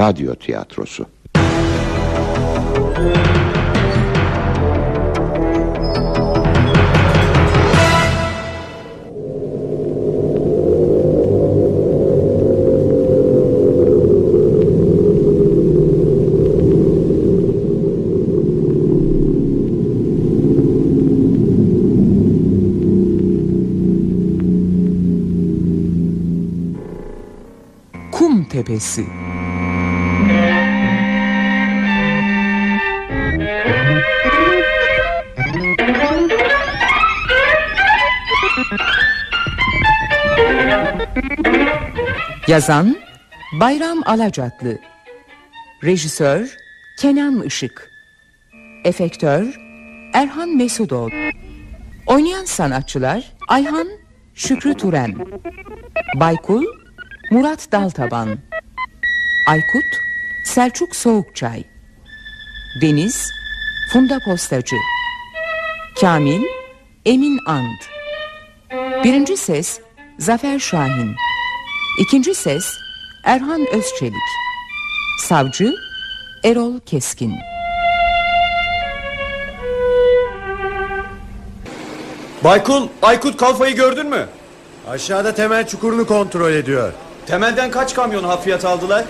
radyo tiyatrosu. Kum Tepesi Yazan Bayram Alacatlı Rejisör Kenan Işık. Efektör Erhan Mesudoğlu. Oynayan sanatçılar Ayhan Şükrü Turen. Baykul Murat Daltaban. Aykut Selçuk Soğukçay. Deniz Funda Postacı. Kamil Emin And Birinci ses Zafer Şahin İkinci ses Erhan Özçelik Savcı Erol Keskin Baykul, Aykut Kalfa'yı gördün mü? Aşağıda temel çukurunu kontrol ediyor. Temelden kaç kamyon hafriyat aldılar?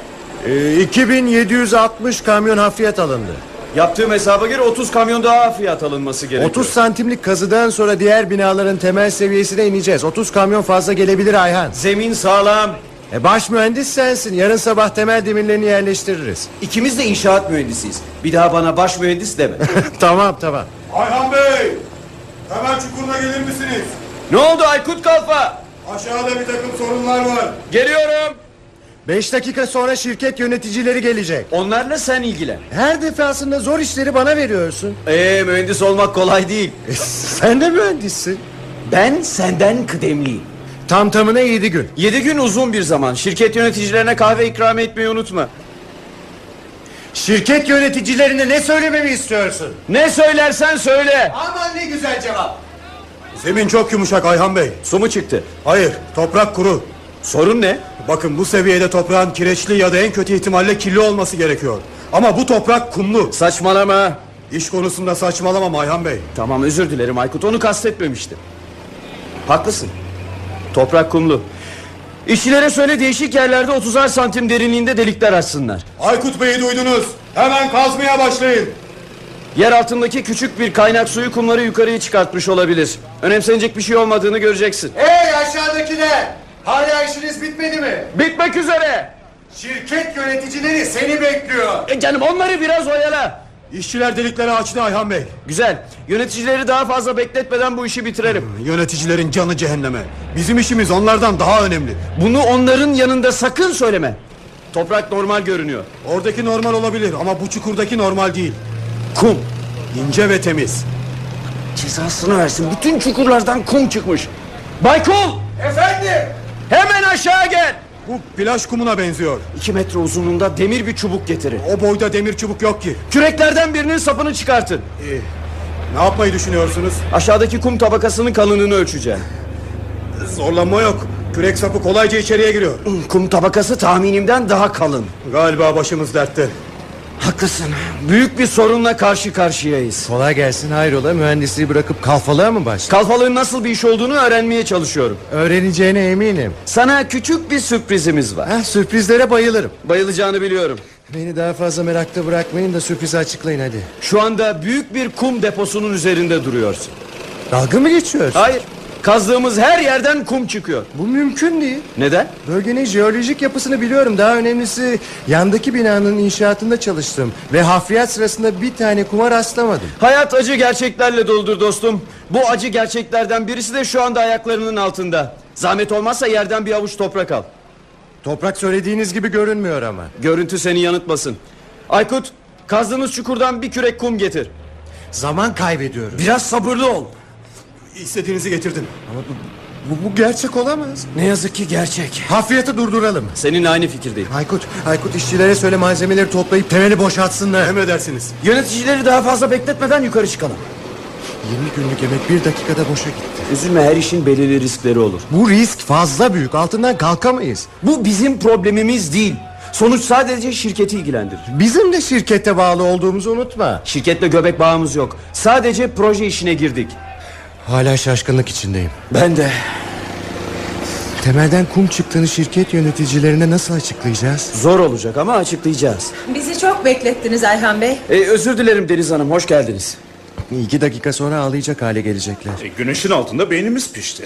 Ee, 2760 kamyon hafriyat alındı. Yaptığım hesaba göre 30 kamyon daha hafriyat alınması gerekiyor. 30 santimlik kazıdan sonra diğer binaların temel seviyesine ineceğiz. 30 kamyon fazla gelebilir Ayhan. Zemin sağlam. E baş mühendis sensin. Yarın sabah temel demirlerini yerleştiririz. İkimiz de inşaat mühendisiyiz. Bir daha bana baş mühendis deme. tamam tamam. Ayhan Bey! Temel çukuruna gelir misiniz? ne oldu Aykut Kalfa? Aşağıda bir takım sorunlar var. Geliyorum. 5 dakika sonra şirket yöneticileri gelecek. Onlarla sen ilgilen. Her defasında zor işleri bana veriyorsun. Ee mühendis olmak kolay değil. E, sen de mühendissin. Ben senden kıdemliyim. Tam tamına 7 gün. 7 gün uzun bir zaman. Şirket yöneticilerine kahve ikram etmeyi unutma. Şirket yöneticilerine ne söylememi istiyorsun? Ne söylersen söyle. Aman ne güzel cevap. Zemin çok yumuşak Ayhan Bey. Su mu çıktı? Hayır, toprak kuru. Sorun ne? Bakın bu seviyede toprağın kireçli ya da en kötü ihtimalle kirli olması gerekiyor. Ama bu toprak kumlu. Saçmalama. İş konusunda saçmalamam Ayhan Bey. Tamam özür dilerim Aykut onu kastetmemiştim. Haklısın. Toprak kumlu. İşçilere söyle değişik yerlerde 30'ar santim derinliğinde delikler açsınlar. Aykut Bey'i duydunuz. Hemen kazmaya başlayın. Yer altındaki küçük bir kaynak suyu kumları yukarıya çıkartmış olabilir. Önemsenecek bir şey olmadığını göreceksin. Hey aşağıdakiler! Hala işiniz bitmedi mi? Bitmek üzere. Şirket yöneticileri seni bekliyor. E canım onları biraz oyala. İşçiler delikleri açtı Ayhan Bey. Güzel. Yöneticileri daha fazla bekletmeden bu işi bitirelim. Yöneticilerin canı cehenneme. Bizim işimiz onlardan daha önemli. Bunu onların yanında sakın söyleme. Toprak normal görünüyor. Oradaki normal olabilir ama bu çukurdaki normal değil. Kum. İnce ve temiz. Cezasını versin. Bütün çukurlardan kum çıkmış. Baykul! Efendim? Hemen aşağı gel. Bu plaj kumuna benziyor. İki metre uzunluğunda demir bir çubuk getirin. O boyda demir çubuk yok ki. Küreklerden birinin sapını çıkartın. İyi. Ne yapmayı düşünüyorsunuz? Aşağıdaki kum tabakasının kalınlığını ölçeceğim. Zorlanma yok. Kürek sapı kolayca içeriye giriyor. Kum tabakası tahminimden daha kalın. Galiba başımız dertte. Haklısın. Büyük bir sorunla karşı karşıyayız. Kolay gelsin hayrola mühendisliği bırakıp kalfalığa mı başladın? Kalfalığın nasıl bir iş olduğunu öğrenmeye çalışıyorum. Öğreneceğine eminim. Sana küçük bir sürprizimiz var. Heh, sürprizlere bayılırım. Bayılacağını biliyorum. Beni daha fazla merakta bırakmayın da sürprizi açıklayın hadi. Şu anda büyük bir kum deposunun üzerinde duruyorsun. Dalga mı geçiyorsun? Hayır. Kazdığımız her yerden kum çıkıyor. Bu mümkün değil. Neden? Bölgenin jeolojik yapısını biliyorum. Daha önemlisi yandaki binanın inşaatında çalıştım. Ve hafriyat sırasında bir tane kuma rastlamadım. Hayat acı gerçeklerle doludur dostum. Bu acı gerçeklerden birisi de şu anda ayaklarının altında. Zahmet olmazsa yerden bir avuç toprak al. Toprak söylediğiniz gibi görünmüyor ama. Görüntü seni yanıltmasın. Aykut, kazdığımız çukurdan bir kürek kum getir. Zaman kaybediyorum. Biraz sabırlı ol. İstediğinizi getirdim. Bu, bu gerçek olamaz. Ne yazık ki gerçek. Hafriyatı durduralım. Seninle aynı fikirdeyim. Aykut, Aykut işçilere söyle malzemeleri toplayıp temeli boşaltsınlar. Emredersiniz. Yöneticileri daha fazla bekletmeden yukarı çıkalım. 20 günlük emek bir dakikada boşa gitti. Üzülme her işin belirli riskleri olur. Bu risk fazla büyük. Altından kalkamayız. Bu bizim problemimiz değil. Sonuç sadece şirketi ilgilendirir. Bizim de şirkete bağlı olduğumuzu unutma. Şirketle göbek bağımız yok. Sadece proje işine girdik. Hala şaşkınlık içindeyim. Ben de. Temelden kum çıktığını şirket yöneticilerine nasıl açıklayacağız? Zor olacak ama açıklayacağız. Bizi çok beklettiniz Ayhan Bey. Ee, özür dilerim Deniz Hanım, hoş geldiniz. İki dakika sonra ağlayacak hale gelecekler. E, güneşin altında beynimiz pişti.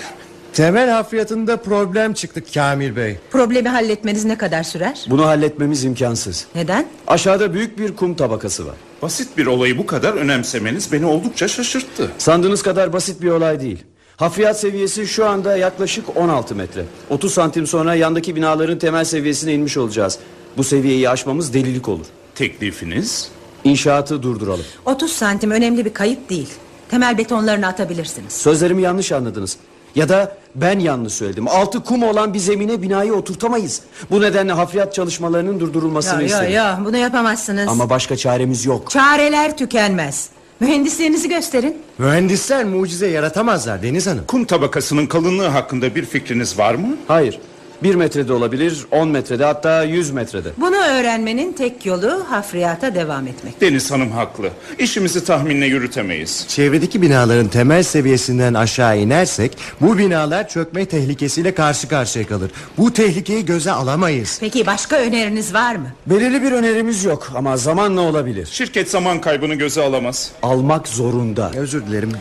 Temel hafriyatında problem çıktı Kamil Bey. Problemi halletmeniz ne kadar sürer? Bunu halletmemiz imkansız. Neden? Aşağıda büyük bir kum tabakası var. Basit bir olayı bu kadar önemsemeniz beni oldukça şaşırttı. Sandığınız kadar basit bir olay değil. Hafriyat seviyesi şu anda yaklaşık 16 metre. 30 santim sonra yandaki binaların temel seviyesine inmiş olacağız. Bu seviyeyi aşmamız delilik olur. Teklifiniz? İnşaatı durduralım. 30 santim önemli bir kayıp değil. Temel betonlarını atabilirsiniz. Sözlerimi yanlış anladınız. Ya da ben yanlış söyledim. Altı kum olan bir zemine binayı oturtamayız. Bu nedenle hafriyat çalışmalarının durdurulmasını Ya ya istedim. ya bunu yapamazsınız. Ama başka çaremiz yok. Çareler tükenmez. Mühendisliğinizi gösterin. Mühendisler mucize yaratamazlar Deniz Hanım. Kum tabakasının kalınlığı hakkında bir fikriniz var mı? Hayır. Bir metrede olabilir, 10 metrede hatta 100 metrede. Bunu öğrenmenin tek yolu hafriyata devam etmek. Deniz Hanım haklı. İşimizi tahminle yürütemeyiz. Çevredeki binaların temel seviyesinden aşağı inersek bu binalar çökme tehlikesiyle karşı karşıya kalır. Bu tehlikeyi göze alamayız. Peki başka öneriniz var mı? Belirli bir önerimiz yok ama zamanla olabilir. Şirket zaman kaybını göze alamaz. Almak zorunda. Özür dilerim.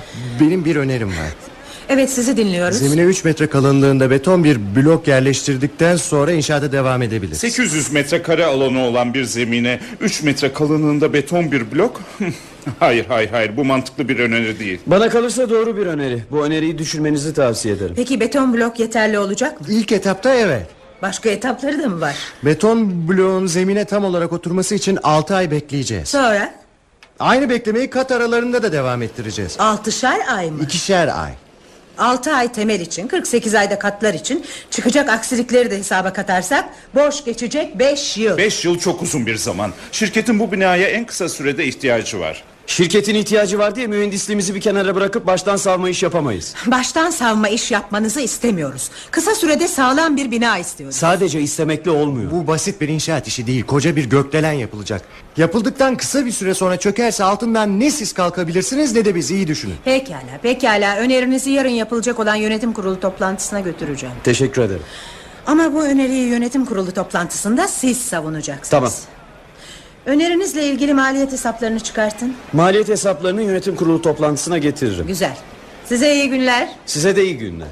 Benim bir önerim var. Evet sizi dinliyoruz. Zemine 3 metre kalınlığında beton bir blok yerleştirdikten sonra inşaata devam edebiliriz. 800 metrekare alanı olan bir zemine 3 metre kalınlığında beton bir blok? hayır hayır hayır bu mantıklı bir öneri değil. Bana kalırsa doğru bir öneri. Bu öneriyi düşürmenizi tavsiye ederim. Peki beton blok yeterli olacak mı? İlk etapta evet. Başka etapları da mı var? Beton bloğun zemine tam olarak oturması için 6 ay bekleyeceğiz. Sonra Aynı beklemeyi kat aralarında da devam ettireceğiz. altışar ay mı? İkişer ay. 6 ay temel için 48 ayda katlar için çıkacak aksilikleri de hesaba katarsak boş geçecek 5 yıl. 5 yıl çok uzun bir zaman. Şirketin bu binaya en kısa sürede ihtiyacı var. Şirketin ihtiyacı var diye mühendisliğimizi bir kenara bırakıp baştan savma iş yapamayız. Baştan savma iş yapmanızı istemiyoruz. Kısa sürede sağlam bir bina istiyoruz. Sadece istemekle olmuyor. Bu basit bir inşaat işi değil. Koca bir gökdelen yapılacak. Yapıldıktan kısa bir süre sonra çökerse altından ne siz kalkabilirsiniz ne de biz iyi düşünün. Pekala pekala önerinizi yarın yapılacak olan yönetim kurulu toplantısına götüreceğim. Teşekkür ederim. Ama bu öneriyi yönetim kurulu toplantısında siz savunacaksınız. Tamam. Önerinizle ilgili maliyet hesaplarını çıkartın. Maliyet hesaplarını yönetim kurulu toplantısına getiririm. Güzel. Size iyi günler. Size de iyi günler.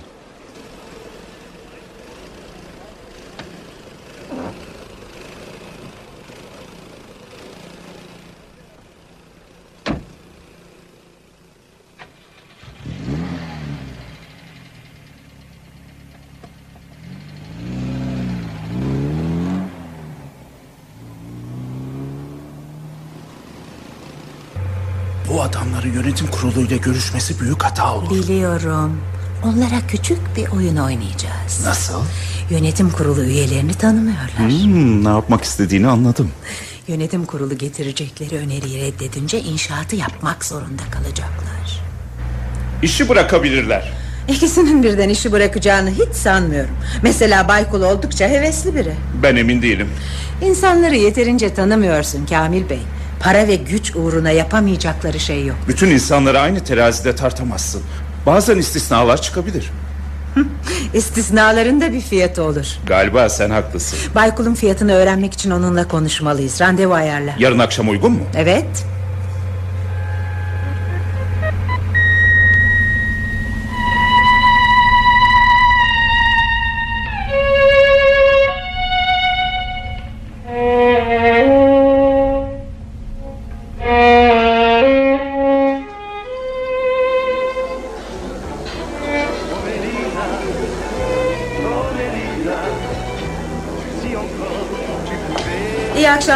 Bu adamların yönetim kuruluyla görüşmesi büyük hata olur. Biliyorum. Onlara küçük bir oyun oynayacağız. Nasıl? Yönetim kurulu üyelerini tanımıyorlar. Hmm, ne yapmak istediğini anladım. Yönetim kurulu getirecekleri öneriyi reddedince inşaatı yapmak zorunda kalacaklar. İşi bırakabilirler. İkisinin birden işi bırakacağını hiç sanmıyorum. Mesela Baykul oldukça hevesli biri. Ben emin değilim. İnsanları yeterince tanımıyorsun Kamil Bey. Para ve güç uğruna yapamayacakları şey yok. Bütün insanları aynı terazide tartamazsın. Bazen istisnalar çıkabilir. İstisnaların da bir fiyatı olur. Galiba sen haklısın. Baykul'un fiyatını öğrenmek için onunla konuşmalıyız. Randevu ayarla. Yarın akşam uygun mu? Evet.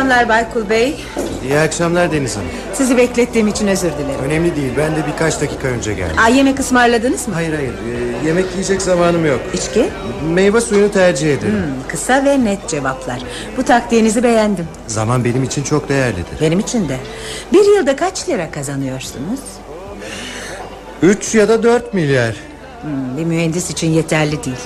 Akşamlar Baykul Bey. İyi akşamlar Deniz Hanım. Sizi beklettiğim için özür dilerim. Önemli değil. Ben de birkaç dakika önce geldim. Aa, yemek ısmarladınız mı? Hayır hayır. Ee, yemek yiyecek zamanım yok. İçki? Meyve suyunu tercih ederim. Hmm, kısa ve net cevaplar. Bu taktiğinizi beğendim. Zaman benim için çok değerlidir. Benim için de. Bir yılda kaç lira kazanıyorsunuz? Üç ya da dört milyar. Hmm, bir mühendis için yeterli değil.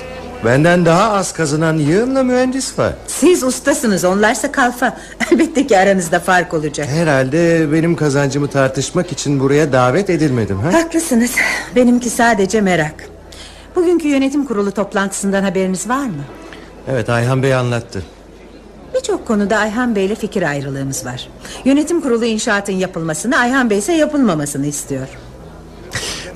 Benden daha az kazanan yığınla mühendis var. Siz ustasınız onlarsa kalfa. Elbette ki aranızda fark olacak. Herhalde benim kazancımı tartışmak için buraya davet edilmedim. Ha? Haklısınız. Benimki sadece merak. Bugünkü yönetim kurulu toplantısından haberiniz var mı? Evet Ayhan Bey anlattı. Birçok konuda Ayhan Bey ile fikir ayrılığımız var. Yönetim kurulu inşaatın yapılmasını, Ayhan Bey ise yapılmamasını istiyor.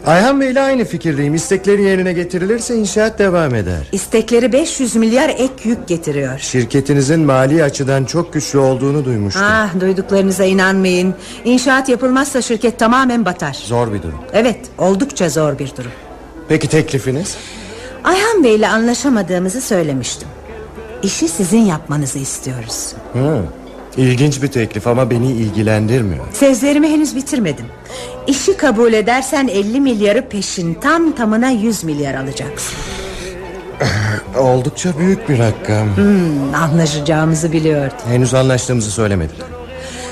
Ayhan Bey ile aynı fikirdeyim. İstekleri yerine getirilirse inşaat devam eder. İstekleri 500 milyar ek yük getiriyor. Şirketinizin mali açıdan çok güçlü olduğunu duymuştum. Ah duyduklarınıza inanmayın. İnşaat yapılmazsa şirket tamamen batar. Zor bir durum. Evet oldukça zor bir durum. Peki teklifiniz? Ayhan Bey ile anlaşamadığımızı söylemiştim. İşi sizin yapmanızı istiyoruz. Hı. İlginç bir teklif ama beni ilgilendirmiyor. Sözlerimi henüz bitirmedim. İşi kabul edersen 50 milyarı peşin tam tamına 100 milyar alacaksın. Oldukça büyük bir rakam. Hmm, anlaşacağımızı biliyordum. Henüz anlaştığımızı söylemedim.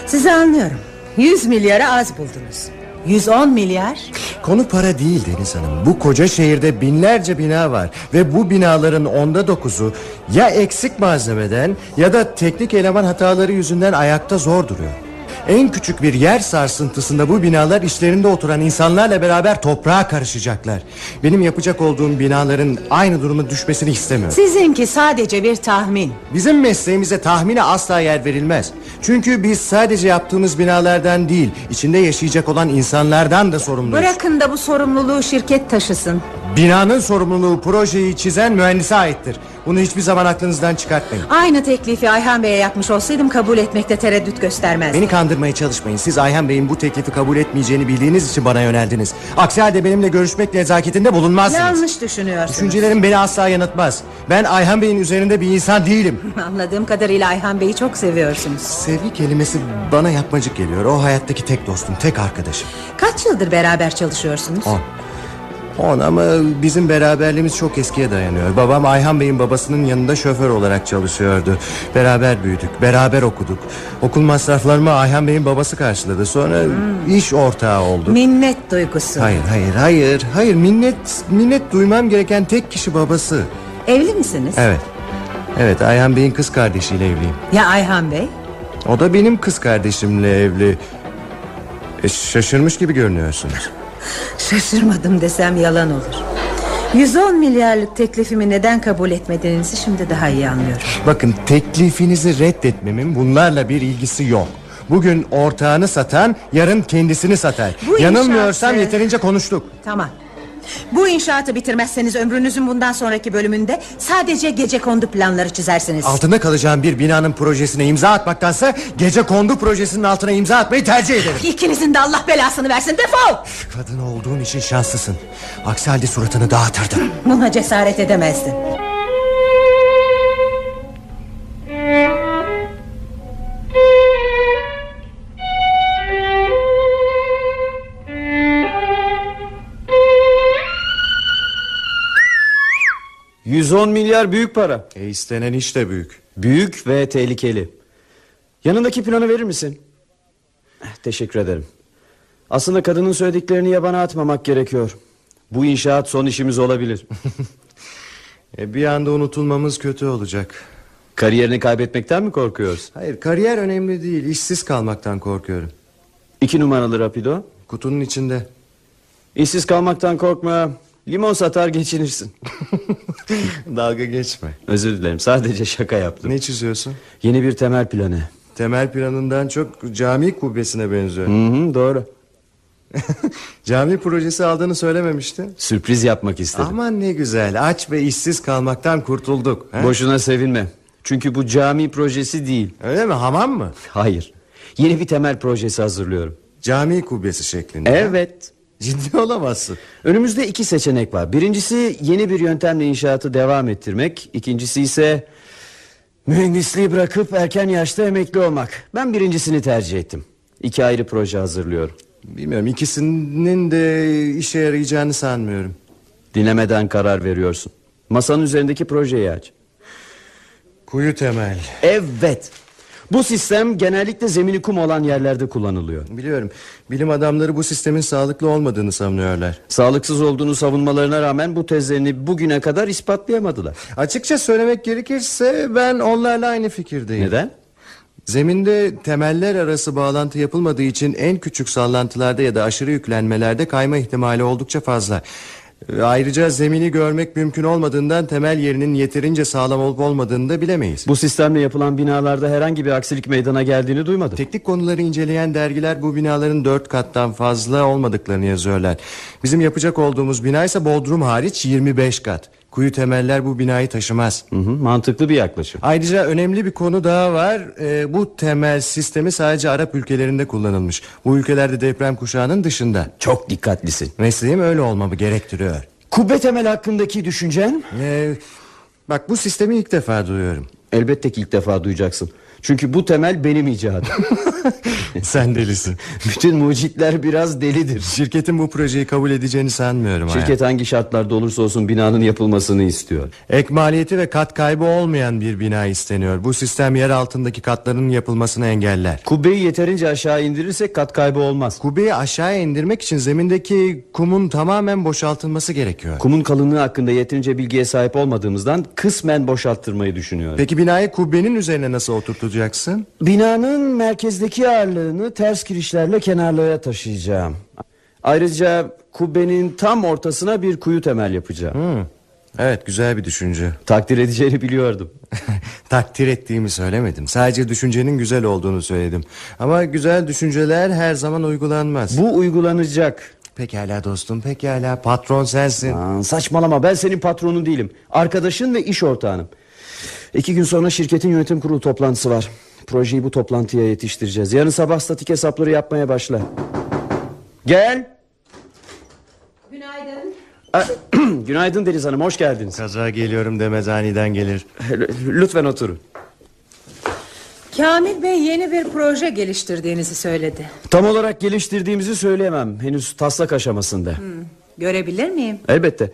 Sizi anlıyorum. 100 milyara az buldunuz. 110 milyar Konu para değil Deniz Hanım. Bu koca şehirde binlerce bina var. Ve bu binaların onda dokuzu ya eksik malzemeden ya da teknik eleman hataları yüzünden ayakta zor duruyor. En küçük bir yer sarsıntısında bu binalar işlerinde oturan insanlarla beraber toprağa karışacaklar. Benim yapacak olduğum binaların aynı duruma düşmesini istemiyorum. Sizinki sadece bir tahmin. Bizim mesleğimize tahmine asla yer verilmez. Çünkü biz sadece yaptığımız binalardan değil, içinde yaşayacak olan insanlardan da sorumluyuz. Bırakın da bu sorumluluğu şirket taşısın. Binanın sorumluluğu projeyi çizen mühendise aittir. Bunu hiçbir zaman aklınızdan çıkartmayın. Aynı teklifi Ayhan Bey'e yapmış olsaydım kabul etmekte tereddüt göstermezdim. Beni kandırmaya çalışmayın. Siz Ayhan Bey'in bu teklifi kabul etmeyeceğini bildiğiniz için bana yöneldiniz. Aksi halde benimle görüşmek nezaketinde bulunmazsınız. Yanlış düşünüyorsunuz. Düşüncelerim beni asla yanıltmaz. Ben Ayhan Bey'in üzerinde bir insan değilim. Anladığım kadarıyla Ayhan Bey'i çok seviyorsunuz. Sevgi kelimesi bana yapmacık geliyor. O hayattaki tek dostum, tek arkadaşım. Kaç yıldır beraber çalışıyorsunuz? On. On ama bizim beraberliğimiz çok eskiye dayanıyor. Babam Ayhan Bey'in babasının yanında şoför olarak çalışıyordu. Beraber büyüdük, beraber okuduk. Okul masraflarımı Ayhan Bey'in babası karşıladı. Sonra iş ortağı olduk. Minnet duygusu. Hayır, hayır, hayır. Hayır, minnet minnet duymam gereken tek kişi babası. Evli misiniz? Evet. Evet, Ayhan Bey'in kız kardeşiyle evliyim. Ya Ayhan Bey? O da benim kız kardeşimle evli. E, şaşırmış gibi görünüyorsunuz. Şaşırmadım desem yalan olur. 110 milyarlık teklifimi neden kabul etmediğinizi şimdi daha iyi anlıyorum. Bakın teklifinizi reddetmemin bunlarla bir ilgisi yok. Bugün ortağını satan yarın kendisini satar. Bu Yanılmıyorsam inşaatı- yeterince konuştuk. Tamam. Bu inşaatı bitirmezseniz ömrünüzün bundan sonraki bölümünde sadece gece kondu planları çizersiniz. Altında kalacağım bir binanın projesine imza atmaktansa gece kondu projesinin altına imza atmayı tercih ederim. İkinizin de Allah belasını versin defol. Kadın olduğun için şanslısın. Aksi halde suratını dağıtırdım. Buna cesaret edemezdin. — 110 milyar büyük para. E istenen iş de büyük. Büyük ve tehlikeli. Yanındaki planı verir misin? Eh, Teşekkür ederim. Aslında kadının söylediklerini yabana atmamak gerekiyor. Bu inşaat son işimiz olabilir. E, bir anda unutulmamız kötü olacak. Kariyerini kaybetmekten mi korkuyorsun? Hayır kariyer önemli değil. İşsiz kalmaktan korkuyorum. İki numaralı rapido. Kutunun içinde. İşsiz kalmaktan korkma. Limon satar geçinirsin. Dalga geçme. Özür dilerim sadece şaka yaptım. Ne çiziyorsun? Yeni bir temel planı. Temel planından çok cami kubbesine benziyor. Hı hı, doğru. Cami projesi aldığını söylememiştin. Sürpriz yapmak istedim. Aman ne güzel. Aç ve işsiz kalmaktan kurtulduk. he? Boşuna sevinme. Çünkü bu cami projesi değil. Öyle mi? Hamam mı? Hayır. Yeni bir temel projesi hazırlıyorum. Cami kubbesi şeklinde. Evet. Ciddi olamazsın. Önümüzde iki seçenek var. Birincisi yeni bir yöntemle inşaatı devam ettirmek. İkincisi ise mühendisliği bırakıp erken yaşta emekli olmak. Ben birincisini tercih ettim. İki ayrı proje hazırlıyorum. Bilmiyorum ikisinin de işe yarayacağını sanmıyorum. Dinlemeden karar veriyorsun. Masanın üzerindeki projeyi aç. Kuyu temel. Evet. Bu sistem genellikle zemini kum olan yerlerde kullanılıyor. Biliyorum. Bilim adamları bu sistemin sağlıklı olmadığını savunuyorlar. Sağlıksız olduğunu savunmalarına rağmen bu tezlerini bugüne kadar ispatlayamadılar. Açıkça söylemek gerekirse ben onlarla aynı fikirdeyim. Neden? Zeminde temeller arası bağlantı yapılmadığı için en küçük sallantılarda ya da aşırı yüklenmelerde kayma ihtimali oldukça fazla. Ayrıca zemini görmek mümkün olmadığından temel yerinin yeterince sağlam olup olmadığını da bilemeyiz. Bu sistemle yapılan binalarda herhangi bir aksilik meydana geldiğini duymadım. Teknik konuları inceleyen dergiler bu binaların dört kattan fazla olmadıklarını yazıyorlar. Bizim yapacak olduğumuz bina ise Bodrum hariç 25 kat. Kuyu temeller bu binayı taşımaz. Hı hı, mantıklı bir yaklaşım. Ayrıca önemli bir konu daha var. Ee, bu temel sistemi sadece Arap ülkelerinde kullanılmış. Bu ülkelerde deprem kuşağının dışında. Çok dikkatlisin. Mesleğim öyle olmamı gerektiriyor. Kubbe temel hakkındaki düşüncen? Ee, bak bu sistemi ilk defa duyuyorum. Elbette ki ilk defa duyacaksın. Çünkü bu temel benim icadım. Sen delisin. Bütün mucitler biraz delidir. Şirketin bu projeyi kabul edeceğini sanmıyorum. Hayat. Şirket hangi şartlarda olursa olsun binanın yapılmasını istiyor. Ek maliyeti ve kat kaybı olmayan bir bina isteniyor. Bu sistem yer altındaki katların yapılmasını engeller. Kubbeyi yeterince aşağı indirirsek kat kaybı olmaz. Kubbeyi aşağıya indirmek için zemindeki kumun tamamen boşaltılması gerekiyor. Kumun kalınlığı hakkında yeterince bilgiye sahip olmadığımızdan kısmen boşalttırmayı düşünüyorum. Peki binayı kubbenin üzerine nasıl oturtacaksın? Binanın merkezdeki ağırlığını ters kirişlerle kenarlara taşıyacağım. Ayrıca kubbenin tam ortasına bir kuyu temel yapacağım. Hmm. Evet güzel bir düşünce. Takdir edeceğini biliyordum. Takdir ettiğimi söylemedim. Sadece düşüncenin güzel olduğunu söyledim. Ama güzel düşünceler her zaman uygulanmaz. Bu uygulanacak. Pekala dostum pekala patron sensin. Aa, saçmalama ben senin patronun değilim. Arkadaşın ve iş ortağınım. İki gün sonra şirketin yönetim kurulu toplantısı var. Projeyi bu toplantıya yetiştireceğiz. Yarın sabah statik hesapları yapmaya başla. Gel. Günaydın. Aa, Günaydın Deniz Hanım hoş geldiniz. Kaza geliyorum demez aniden gelir. Lütfen oturun. Kamil Bey yeni bir proje geliştirdiğinizi söyledi. Tam olarak geliştirdiğimizi söyleyemem. Henüz taslak aşamasında. Görebilir miyim? Elbette.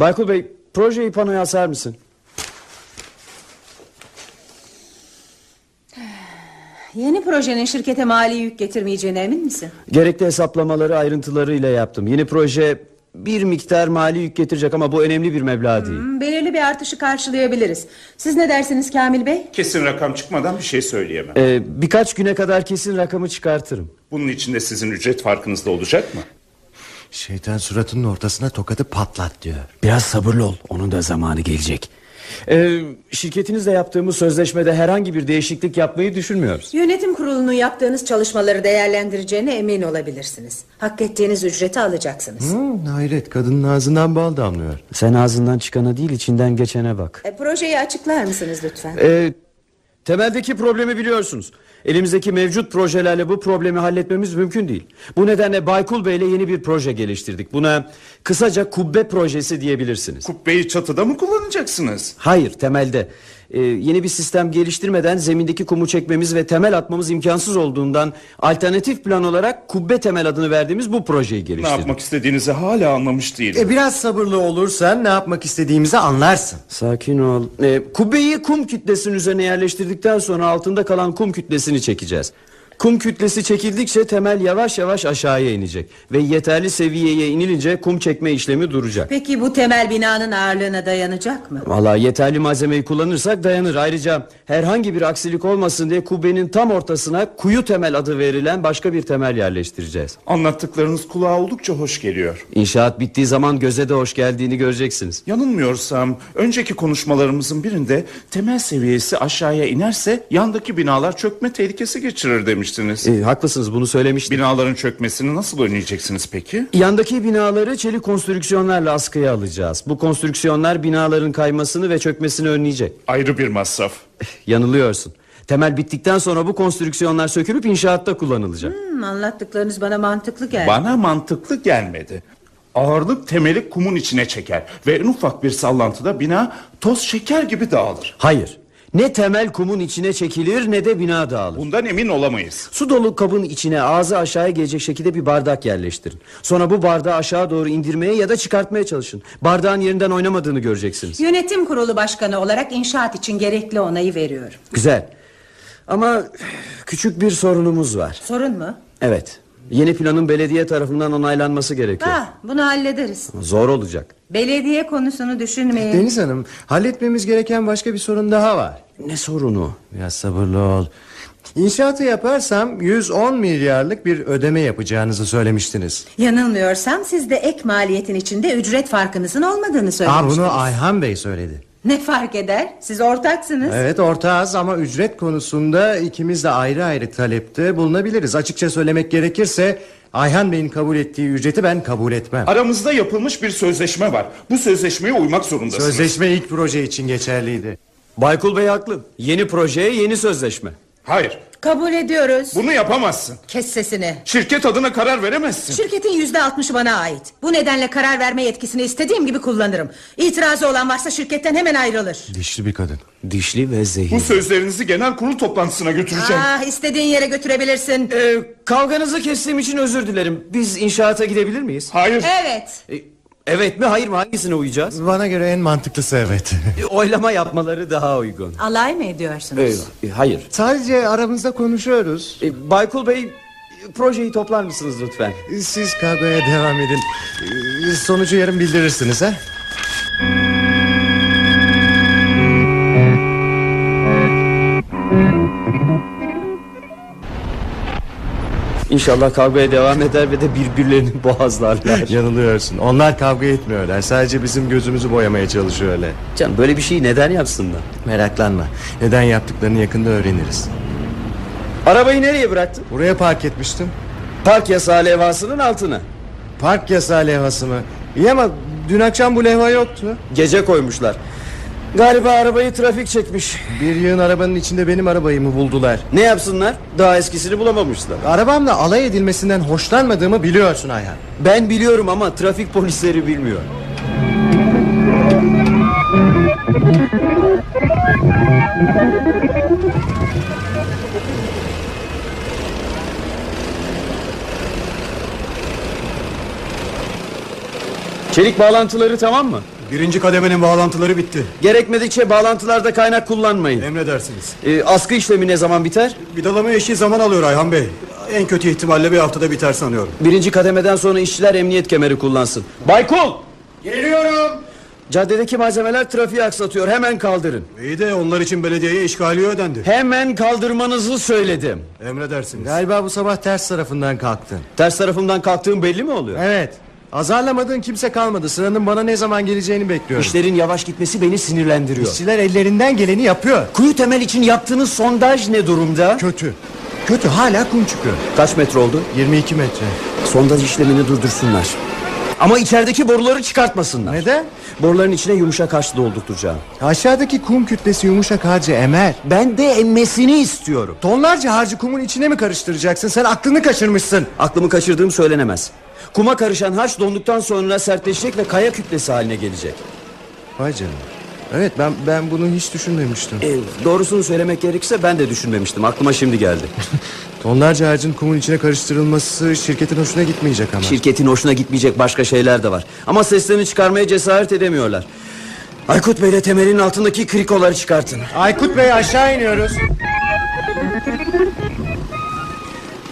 Baykul Bey projeyi panoya asar mısın? Yeni projenin şirkete mali yük getirmeyeceğine emin misin? Gerekli hesaplamaları ayrıntılarıyla yaptım. Yeni proje bir miktar mali yük getirecek ama bu önemli bir meblağ değil. Hmm, Belirli bir artışı karşılayabiliriz. Siz ne dersiniz Kamil Bey? Kesin rakam çıkmadan bir şey söyleyemem. Ee, birkaç güne kadar kesin rakamı çıkartırım. Bunun içinde sizin ücret farkınız da olacak mı? Şeytan suratının ortasına tokadı patlat diyor. Biraz sabırlı ol. Onun da zamanı gelecek. Ee, şirketinizle yaptığımız sözleşmede herhangi bir değişiklik yapmayı düşünmüyoruz. Yönetim kurulunun yaptığınız çalışmaları değerlendireceğine emin olabilirsiniz. Hak ettiğiniz ücreti alacaksınız. Hmm, hayret kadının ağzından bal damlıyor. Sen ağzından çıkana değil içinden geçene bak. E, projeyi açıklar mısınız lütfen? Ee, temeldeki problemi biliyorsunuz. Elimizdeki mevcut projelerle bu problemi halletmemiz mümkün değil. Bu nedenle Baykul Bey ile yeni bir proje geliştirdik. Buna kısaca kubbe projesi diyebilirsiniz. Kubbeyi çatıda mı kullanacaksınız? Hayır temelde. Ee, yeni bir sistem geliştirmeden zemindeki kumu çekmemiz ve temel atmamız imkansız olduğundan alternatif plan olarak kubbe temel adını verdiğimiz bu projeyi Ne geliştirdik. yapmak istediğinizi hala anlamış değilim. E biraz sabırlı olursan ne yapmak istediğimizi anlarsın. Sakin ol. Ee, kubbeyi kum kütlesinin üzerine yerleştirdikten sonra altında kalan kum kütlesini çekeceğiz. Kum kütlesi çekildikçe temel yavaş yavaş aşağıya inecek ve yeterli seviyeye inilince kum çekme işlemi duracak. Peki bu temel binanın ağırlığına dayanacak mı? Valla yeterli malzemeyi kullanırsak dayanır. Ayrıca herhangi bir aksilik olmasın diye kubbenin tam ortasına kuyu temel adı verilen başka bir temel yerleştireceğiz. Anlattıklarınız kulağa oldukça hoş geliyor. İnşaat bittiği zaman göze de hoş geldiğini göreceksiniz. Yanılmıyorsam önceki konuşmalarımızın birinde temel seviyesi aşağıya inerse yandaki binalar çökme tehlikesi geçirir demiştiniz. E, haklısınız bunu söylemiştim. Binaların çökmesini nasıl önleyeceksiniz peki? Yandaki binaları çelik konstrüksiyonlarla askıya alacağız. Bu konstrüksiyonlar binaların kaymasını ve çökmesini önleyecek. Ayrı bir masraf. Yanılıyorsun. Temel bittikten sonra bu konstrüksiyonlar sökülüp inşaatta kullanılacak. Hmm, anlattıklarınız bana mantıklı geldi. Bana mantıklı gelmedi. Ağırlık temeli kumun içine çeker ve en ufak bir sallantıda bina toz şeker gibi dağılır. Hayır. Ne temel kumun içine çekilir ne de bina dağılır. Bundan emin olamayız. Su dolu kabın içine ağzı aşağıya gelecek şekilde bir bardak yerleştirin. Sonra bu bardağı aşağı doğru indirmeye ya da çıkartmaya çalışın. Bardağın yerinden oynamadığını göreceksiniz. Yönetim kurulu başkanı olarak inşaat için gerekli onayı veriyorum. Güzel. Ama küçük bir sorunumuz var. Sorun mu? Evet. Yeni planın belediye tarafından onaylanması gerekiyor. Ha, bunu hallederiz. Zor olacak. Belediye konusunu düşünmeyin. Deniz Hanım halletmemiz gereken başka bir sorun daha var. Ne sorunu? Biraz sabırlı ol. İnşaatı yaparsam 110 milyarlık bir ödeme yapacağınızı söylemiştiniz. Yanılmıyorsam siz de ek maliyetin içinde ücret farkınızın olmadığını Aa, söylemiştiniz. bunu Ayhan Bey söyledi. Ne fark eder? Siz ortaksınız. Evet ortağız ama ücret konusunda ikimiz de ayrı ayrı talepte bulunabiliriz. Açıkça söylemek gerekirse Ayhan Bey'in kabul ettiği ücreti ben kabul etmem. Aramızda yapılmış bir sözleşme var. Bu sözleşmeye uymak zorundasınız. Sözleşme ilk proje için geçerliydi. Baykul Bey haklı. Yeni projeye yeni sözleşme. Hayır. Kabul ediyoruz. Bunu yapamazsın. Kes sesini. Şirket adına karar veremezsin. Şirketin yüzde altmışı bana ait. Bu nedenle karar verme yetkisini istediğim gibi kullanırım. İtirazı olan varsa şirketten hemen ayrılır. Dişli bir kadın. Dişli ve zehirli. Bu sözlerinizi genel kurul toplantısına götüreceğim. Ah, istediğin yere götürebilirsin. Ee, kavganızı kestiğim için özür dilerim. Biz inşaata gidebilir miyiz? Hayır. Evet. Ee, evet mi hayır mı hangisine uyacağız? Bana göre en mantıklısı evet. Ee, oylama yapmaları daha uygun. Alay mı ediyorsunuz? Ee, e, hayır. Sadece aramızda konuşuyoruz. Ee, Baykul Bey projeyi toplar mısınız lütfen? Siz kavgaya devam edin. Ee, Sonucu yarın bildirirsiniz ha? İnşallah kavgaya devam eder ve de birbirlerini boğazlarlar. Yanılıyorsun. Onlar kavga etmiyorlar. Sadece bizim gözümüzü boyamaya çalışıyorlar. Canım böyle bir şeyi neden yapsınlar? Meraklanma. Neden yaptıklarını yakında öğreniriz. Arabayı nereye bıraktın? Buraya park etmiştim. Park yasağı levhasının altına. Park yasağı levhası mı? İyi ama dün akşam bu levha yoktu. Gece koymuşlar. Galiba arabayı trafik çekmiş. Bir yığın arabanın içinde benim arabayı mı buldular? Ne yapsınlar? Daha eskisini bulamamışlar. Arabamla alay edilmesinden hoşlanmadığımı biliyorsun Ayhan. Ben biliyorum ama trafik polisleri bilmiyor. Çelik bağlantıları tamam mı? Birinci kademenin bağlantıları bitti. Gerekmedikçe bağlantılarda kaynak kullanmayın. Emredersiniz. Ee, askı işlemi ne zaman biter? Vidalama işi zaman alıyor Ayhan Bey. En kötü ihtimalle bir haftada biter sanıyorum. Birinci kademeden sonra işçiler emniyet kemeri kullansın. Baykul! Geliyorum. Caddedeki malzemeler trafiği aksatıyor. Hemen kaldırın. İyi de onlar için belediyeye işgaliye ödendi. Hemen kaldırmanızı söyledim. Emredersiniz. Galiba bu sabah ters tarafından kalktın. Ters tarafımdan kalktığım belli mi oluyor? Evet. Azarlamadığın kimse kalmadı. Sıranın bana ne zaman geleceğini bekliyorum. İşlerin yavaş gitmesi beni sinirlendiriyor. İşçiler ellerinden geleni yapıyor. Kuyu temel için yaptığınız sondaj ne durumda? Kötü. Kötü hala kum çıkıyor. Kaç metre oldu? 22 metre. Sondaj işlemini durdursunlar. Ama içerideki boruları çıkartmasınlar. Neden? Boruların içine yumuşak harç doldurtacağım. Aşağıdaki kum kütlesi yumuşak harcı emer. Ben de emmesini istiyorum. Tonlarca harcı kumun içine mi karıştıracaksın? Sen aklını kaçırmışsın. Aklımı kaçırdığım söylenemez. Kuma karışan harç donduktan sonra sertleşecek ve kaya kütlesi haline gelecek. Vay canına. Evet ben ben bunu hiç düşünmemiştim. E, doğrusunu söylemek gerekirse ben de düşünmemiştim. Aklıma şimdi geldi. Tonlarca harcın kumun içine karıştırılması şirketin hoşuna gitmeyecek ama. Şirketin hoşuna gitmeyecek başka şeyler de var. Ama seslerini çıkarmaya cesaret edemiyorlar. Aykut Bey'le temelin altındaki krikoları çıkartın. Aykut Bey aşağı iniyoruz.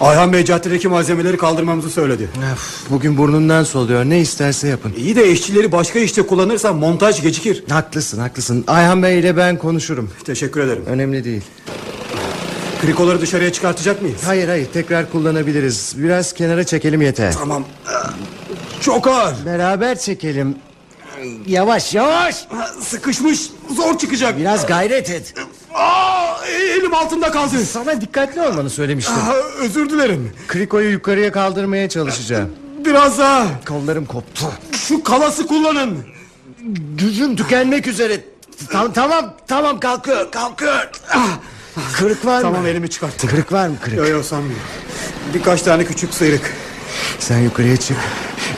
Ayhan Bey caddedeki malzemeleri kaldırmamızı söyledi. Öf, bugün burnundan soluyor. Ne isterse yapın. İyi de işçileri başka işte kullanırsa montaj gecikir. Haklısın haklısın. Ayhan Bey ile ben konuşurum. Teşekkür ederim. Önemli değil. Krikoları dışarıya çıkartacak mıyız? Hayır hayır tekrar kullanabiliriz. Biraz kenara çekelim yeter. Tamam. Çok ağır. Beraber çekelim. Yavaş yavaş. Sıkışmış. Zor çıkacak. Biraz gayret et. Aa, elim altında kaldı. Sana dikkatli olmanı söylemiştim. Aa, özür dilerim. Krikoyu yukarıya kaldırmaya çalışacağım. Biraz daha. Kollarım koptu. Şu kalası kullanın. Gücüm tükenmek üzere. Tamam tamam tamam kalkıyor kalkıyor. Ah, Kırık var mı? Tamam elimi çıkarttım. Kırık var mı kırık? Yok yok sanmıyorum. Birkaç tane küçük sıyrık. Sen yukarıya çık.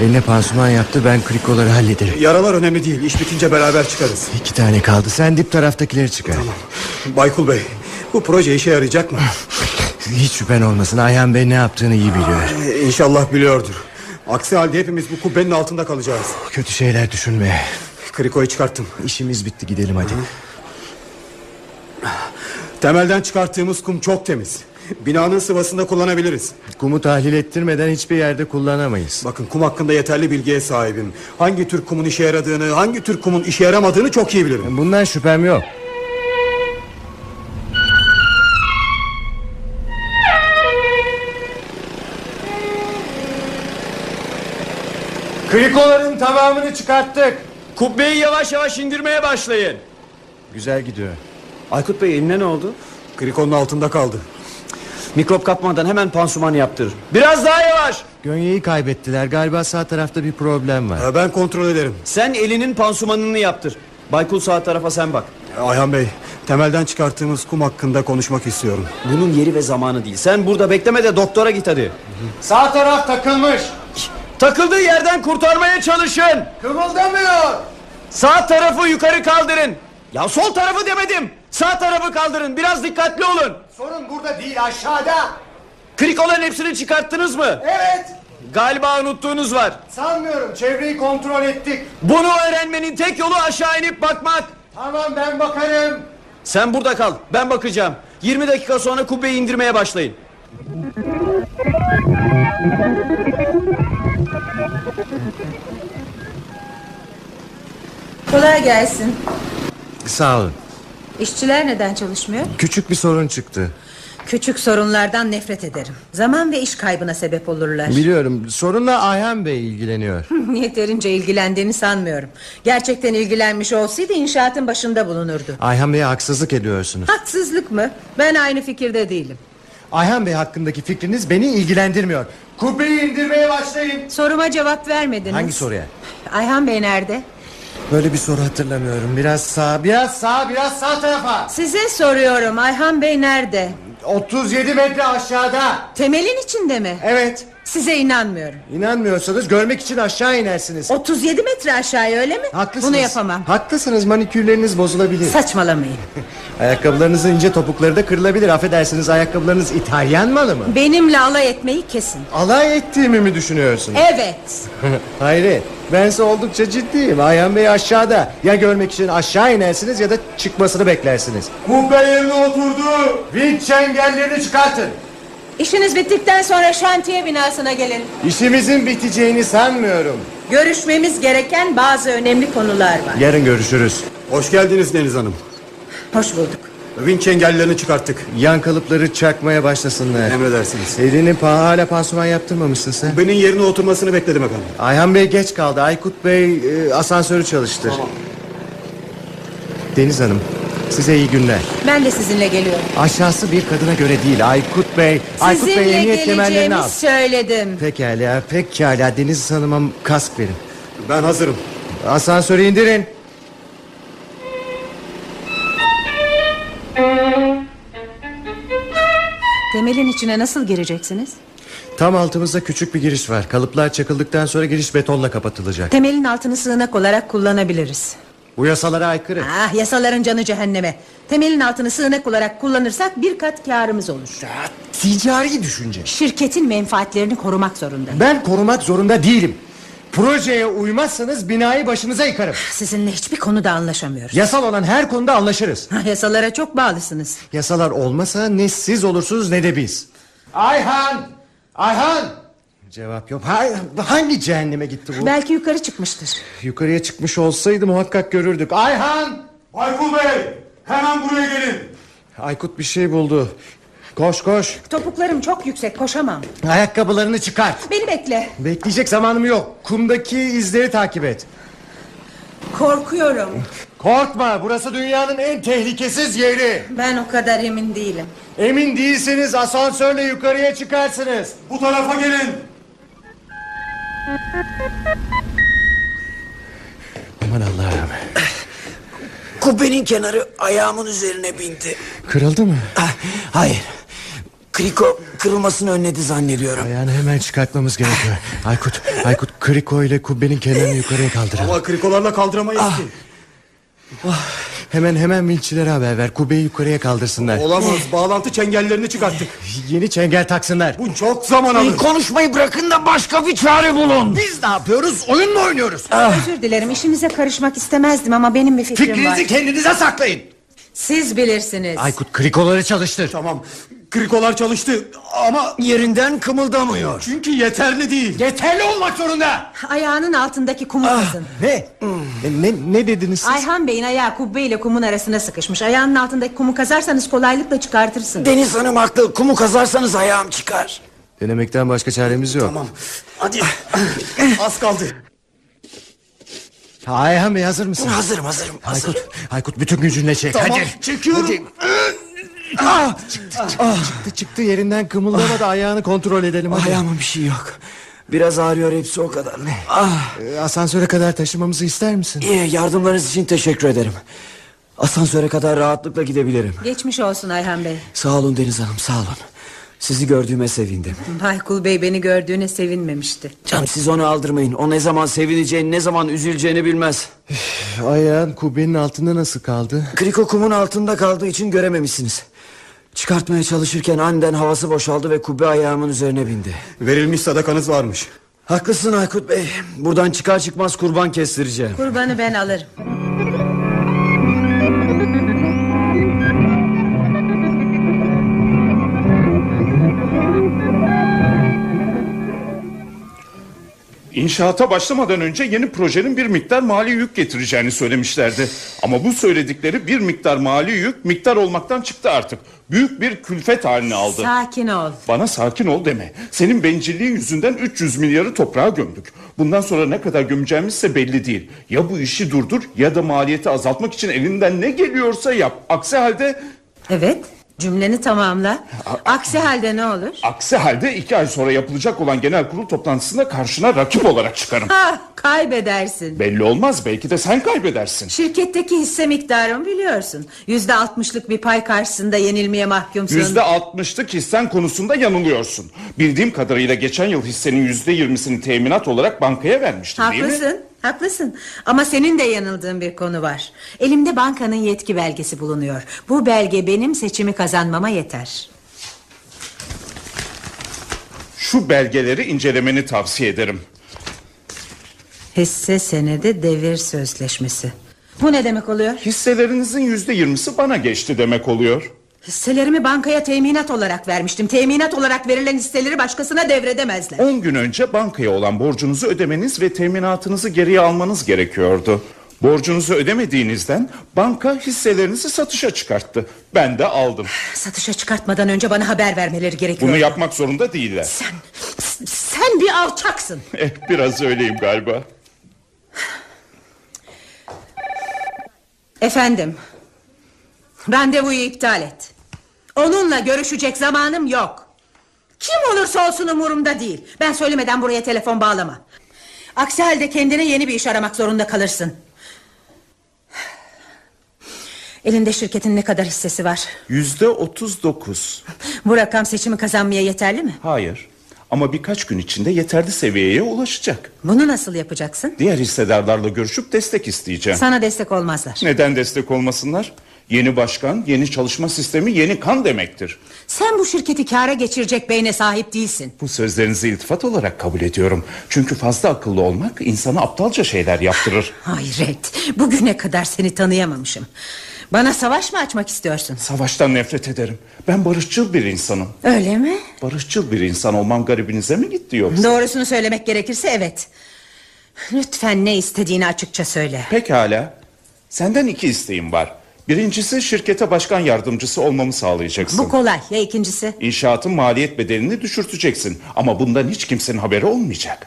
Eline pansuman yaptı ben krikoları hallederim. Yaralar önemli değil. İş bitince beraber çıkarız. İki tane kaldı. Sen dip taraftakileri çıkar. Baykul Bey, bu proje işe yarayacak mı? Hiç şüphen olmasın. Ayhan Bey ne yaptığını iyi biliyor. İnşallah biliyordur. Aksi halde hepimiz bu kubbenin altında kalacağız. Kötü şeyler düşünme. Krikoyu çıkarttım. İşimiz bitti gidelim hadi. Temelden çıkarttığımız kum çok temiz. Binanın sıvasında kullanabiliriz. Kumu tahlil ettirmeden hiçbir yerde kullanamayız. Bakın kum hakkında yeterli bilgiye sahibim. Hangi tür kumun işe yaradığını, hangi tür kumun işe yaramadığını çok iyi bilirim. Bundan şüphem yok. Krikoların tamamını çıkarttık. Kubbeyi yavaş yavaş indirmeye başlayın. Güzel gidiyor. Aykut Bey eline ne oldu? Krikonun altında kaldı. Mikrop kapmadan hemen pansuman yaptır. Biraz daha yavaş. Gönyeyi kaybettiler. Galiba sağ tarafta bir problem var. Ben kontrol ederim. Sen elinin pansumanını yaptır. Baykul sağ tarafa sen bak. Ayhan Bey, temelden çıkarttığımız kum hakkında konuşmak istiyorum. Bunun yeri ve zamanı değil. Sen burada bekleme de doktora git hadi. Sağ taraf takılmış. Takıldığı yerden kurtarmaya çalışın. Kımıldamıyor. Sağ tarafı yukarı kaldırın. Ya sol tarafı demedim. Sağ tarafı kaldırın. Biraz dikkatli olun. Sorun burada değil aşağıda. Krikoların hepsini çıkarttınız mı? Evet. Galiba unuttuğunuz var. Sanmıyorum. Çevreyi kontrol ettik. Bunu öğrenmenin tek yolu aşağı inip bakmak. Tamam ben bakarım. Sen burada kal. Ben bakacağım. 20 dakika sonra kubbeyi indirmeye başlayın. Kolay gelsin. Sağ olun. İşçiler neden çalışmıyor? Küçük bir sorun çıktı. Küçük sorunlardan nefret ederim. Zaman ve iş kaybına sebep olurlar. Biliyorum. Sorunla Ayhan Bey ilgileniyor. Yeterince ilgilendiğini sanmıyorum. Gerçekten ilgilenmiş olsaydı inşaatın başında bulunurdu. Ayhan Bey'e haksızlık ediyorsunuz. Haksızlık mı? Ben aynı fikirde değilim. Ayhan Bey hakkındaki fikriniz beni ilgilendirmiyor. Kubbeyi indirmeye başlayın. Soruma cevap vermediniz. Hangi soruya? Ayhan Bey nerede? Böyle bir soru hatırlamıyorum. Biraz sağ, biraz sağ, biraz sağ tarafa. Size soruyorum Ayhan Bey nerede? 37 metre aşağıda. Temelin içinde mi? Evet. Size inanmıyorum. İnanmıyorsanız görmek için aşağı inersiniz. 37 metre aşağıya öyle mi? Haklısınız. Bunu yapamam. Haklısınız manikürleriniz bozulabilir. Saçmalamayın. Ayakkabılarınızın ince topukları da kırılabilir. Affedersiniz ayakkabılarınız İtalyan malı mı? Benimle alay etmeyi kesin. Alay ettiğimi mi düşünüyorsun? Evet. Hayır. Bense oldukça ciddiyim. Ayhan Bey aşağıda. Ya görmek için aşağı inersiniz ya da çıkmasını beklersiniz. Kubbe yerine oturdu. Vinç çengellerini çıkartın. İşiniz bittikten sonra şantiye binasına gelin. İşimizin biteceğini sanmıyorum. Görüşmemiz gereken bazı önemli konular var. Yarın görüşürüz. Hoş geldiniz Deniz Hanım. Hoş bulduk. Vinç engellerini çıkarttık. Yan kalıpları çakmaya başlasınlar. Emredersiniz. Elini pa hala pansuman yaptırmamışsın sen. Benim yerine oturmasını bekledim efendim. Ayhan Bey geç kaldı. Aykut Bey e, asansörü çalıştır. Deniz Hanım size iyi günler. Ben de sizinle geliyorum. Aşağısı bir kadına göre değil. Aykut Bey. Aykut Bey Sizinle emniyet kemerlerini geleceğimi al. söyledim. Pekala pekala Deniz Hanım'a kask verin. Ben hazırım. Asansörü indirin. Temelin içine nasıl gireceksiniz? Tam altımızda küçük bir giriş var. Kalıplar çakıldıktan sonra giriş betonla kapatılacak. Temelin altını sığınak olarak kullanabiliriz. Bu yasalara aykırı. Ah yasaların canı cehenneme. Temelin altını sığınak olarak kullanırsak bir kat karımız olur. Ticari düşünce. Şirketin menfaatlerini korumak zorundayım. Ben korumak zorunda değilim. Projeye uymazsanız binayı başınıza yıkarım. Sizinle hiçbir konuda anlaşamıyoruz. Yasal olan her konuda anlaşırız. Ah, Yasalara çok bağlısınız. Yasalar olmasa ne siz olursunuz ne de biz. Ayhan! Ayhan! Cevap yok. Ha- hangi cehenneme gitti bu? Belki yukarı çıkmıştır. Yukarıya çıkmış olsaydı muhakkak görürdük. Ayhan! Aykul Bey! Hemen buraya gelin. Aykut bir şey buldu. Koş koş. Topuklarım çok yüksek koşamam. Ayakkabılarını çıkart. Beni bekle. Bekleyecek zamanım yok. Kumdaki izleri takip et. Korkuyorum. Korkma burası dünyanın en tehlikesiz yeri. Ben o kadar emin değilim. Emin değilseniz asansörle yukarıya çıkarsınız. Bu tarafa gelin. Aman Allah'ım. Kubbenin kenarı ayağımın üzerine bindi. Kırıldı mı? Ah, Hayır. Kriko kırılmasını önledi zannediyorum. Ayağını hemen çıkartmamız gerekiyor. Aykut, Aykut Kriko ile kubbenin kenarını yukarıya kaldıralım. Ama krikolarla kaldıramayız ki. Hemen hemen milçilere haber ver. Kubbeyi yukarıya kaldırsınlar. Olamaz. Bağlantı çengellerini çıkarttık. Yeni çengel taksınlar. Bu çok zaman alır. Konuşmayı bırakın da başka bir çare bulun. Biz ne yapıyoruz? Oyun mu oynuyoruz? Özür dilerim işinize karışmak istemezdim ama benim bir fikrim var. Fikrinizi kendinize saklayın. Siz bilirsiniz. Aykut krikoları çalıştır. Tamam. Krikolar çalıştı ama Yerinden kımıldamıyor. çünkü yeterli değil. Yeterli olmak zorunda. Ayağının altındaki kumu kazın. Ne? E, ne, ne dediniz siz? Ayhan Bey'in ayağı kubbe ile kumun arasına sıkışmış. Ayağının altındaki kumu kazarsanız kolaylıkla çıkartırsınız. Deniz Hanım haklı. Kumu kazarsanız ayağım çıkar. Denemekten başka çaremiz yok. Tamam. Hadi. Az kaldı. Ayhan Bey hazır mısın? Hazırım hazırım. hazırım. Aykut, Aykut bütün gücünle çek. Tamam. Hadi. Çekiyorum. Ah, çıktı, çıktı, çıktı, çıktı yerinden kımıldamadı ayağını kontrol edelim hadi. Ayağımın bir şey yok. Biraz ağrıyor hepsi o kadar. Ah, Asansöre kadar taşımamızı ister misin? iyi, yardımlarınız için teşekkür ederim. Asansöre kadar rahatlıkla gidebilirim. Geçmiş olsun Ayhan Bey. Sağ olun Deniz Hanım sağ olun. Sizi gördüğüme sevindim. Baykul Bey beni gördüğüne sevinmemişti. Canım siz onu aldırmayın. O ne zaman sevineceğini ne zaman üzüleceğini bilmez. Ayağın kubbenin altında nasıl kaldı? Kriko kumun altında kaldığı için görememişsiniz. Çıkartmaya çalışırken aniden havası boşaldı ve kubbe ayağımın üzerine bindi. Verilmiş sadakanız varmış. Haklısın Aykut Bey. Buradan çıkar çıkmaz kurban kestireceğim. Kurbanı ben alırım. İnşaata başlamadan önce yeni projenin bir miktar mali yük getireceğini söylemişlerdi. Ama bu söyledikleri bir miktar mali yük miktar olmaktan çıktı artık. Büyük bir külfet haline aldı. Sakin ol. Bana sakin ol deme. Senin bencilliğin yüzünden 300 milyarı toprağa gömdük. Bundan sonra ne kadar gömeceğimizse belli değil. Ya bu işi durdur ya da maliyeti azaltmak için elinden ne geliyorsa yap. Aksi halde Evet cümleni tamamla. Aksi halde ne olur? aksi halde iki ay sonra yapılacak olan genel kurul toplantısında karşına rakip olarak çıkarım. Ha kaybedersin. Belli olmaz belki de sen kaybedersin. Şirketteki hisse miktarımı biliyorsun. Yüzde altmışlık bir pay karşısında yenilmeye mahkumsun. Yüzde altmışlık hissen konusunda yanılıyorsun. Bildiğim kadarıyla geçen yıl hissenin yüzde yirmisini teminat olarak bankaya vermiştin değil mi? Haklısın, haklısın. Ama senin de yanıldığın bir konu var. Elimde bankanın yetki belgesi bulunuyor. Bu belge benim seçimi kazanmama yeter. Şu belgeleri incelemeni tavsiye ederim. Hisse senedi devir sözleşmesi. Bu ne demek oluyor? Hisselerinizin yüzde yirmisi bana geçti demek oluyor. Hisselerimi bankaya teminat olarak vermiştim. Teminat olarak verilen hisseleri başkasına devredemezler. 10 gün önce bankaya olan borcunuzu ödemeniz ve teminatınızı geriye almanız gerekiyordu. Borcunuzu ödemediğinizden banka hisselerinizi satışa çıkarttı. Ben de aldım. Satışa çıkartmadan önce bana haber vermeleri gerekiyor. Bunu yapmak zorunda değiller. Sen, sen bir alçaksın. Eh, biraz öyleyim galiba. Efendim. Randevuyu iptal et. Onunla görüşecek zamanım yok. Kim olursa olsun umurumda değil. Ben söylemeden buraya telefon bağlama. Aksi halde kendine yeni bir iş aramak zorunda kalırsın. Elinde şirketin ne kadar hissesi var? Yüzde otuz dokuz. Bu rakam seçimi kazanmaya yeterli mi? Hayır. Ama birkaç gün içinde yeterli seviyeye ulaşacak. Bunu nasıl yapacaksın? Diğer hissedarlarla görüşüp destek isteyeceğim. Sana destek olmazlar. Neden destek olmasınlar? Yeni başkan, yeni çalışma sistemi, yeni kan demektir. Sen bu şirketi kâra geçirecek beyne sahip değilsin. Bu sözlerinizi iltifat olarak kabul ediyorum. Çünkü fazla akıllı olmak insana aptalca şeyler yaptırır. Hayret. Bugüne kadar seni tanıyamamışım. Bana savaş mı açmak istiyorsun? Savaştan nefret ederim. Ben barışçıl bir insanım. Öyle mi? Barışçıl bir insan olmam garibinize mi gitti yoksa? Doğrusunu söylemek gerekirse evet. Lütfen ne istediğini açıkça söyle. Pekala. Senden iki isteğim var. Birincisi şirkete başkan yardımcısı olmamı sağlayacaksın. Bu kolay. Ya ikincisi? İnşaatın maliyet bedelini düşürteceksin. Ama bundan hiç kimsenin haberi olmayacak.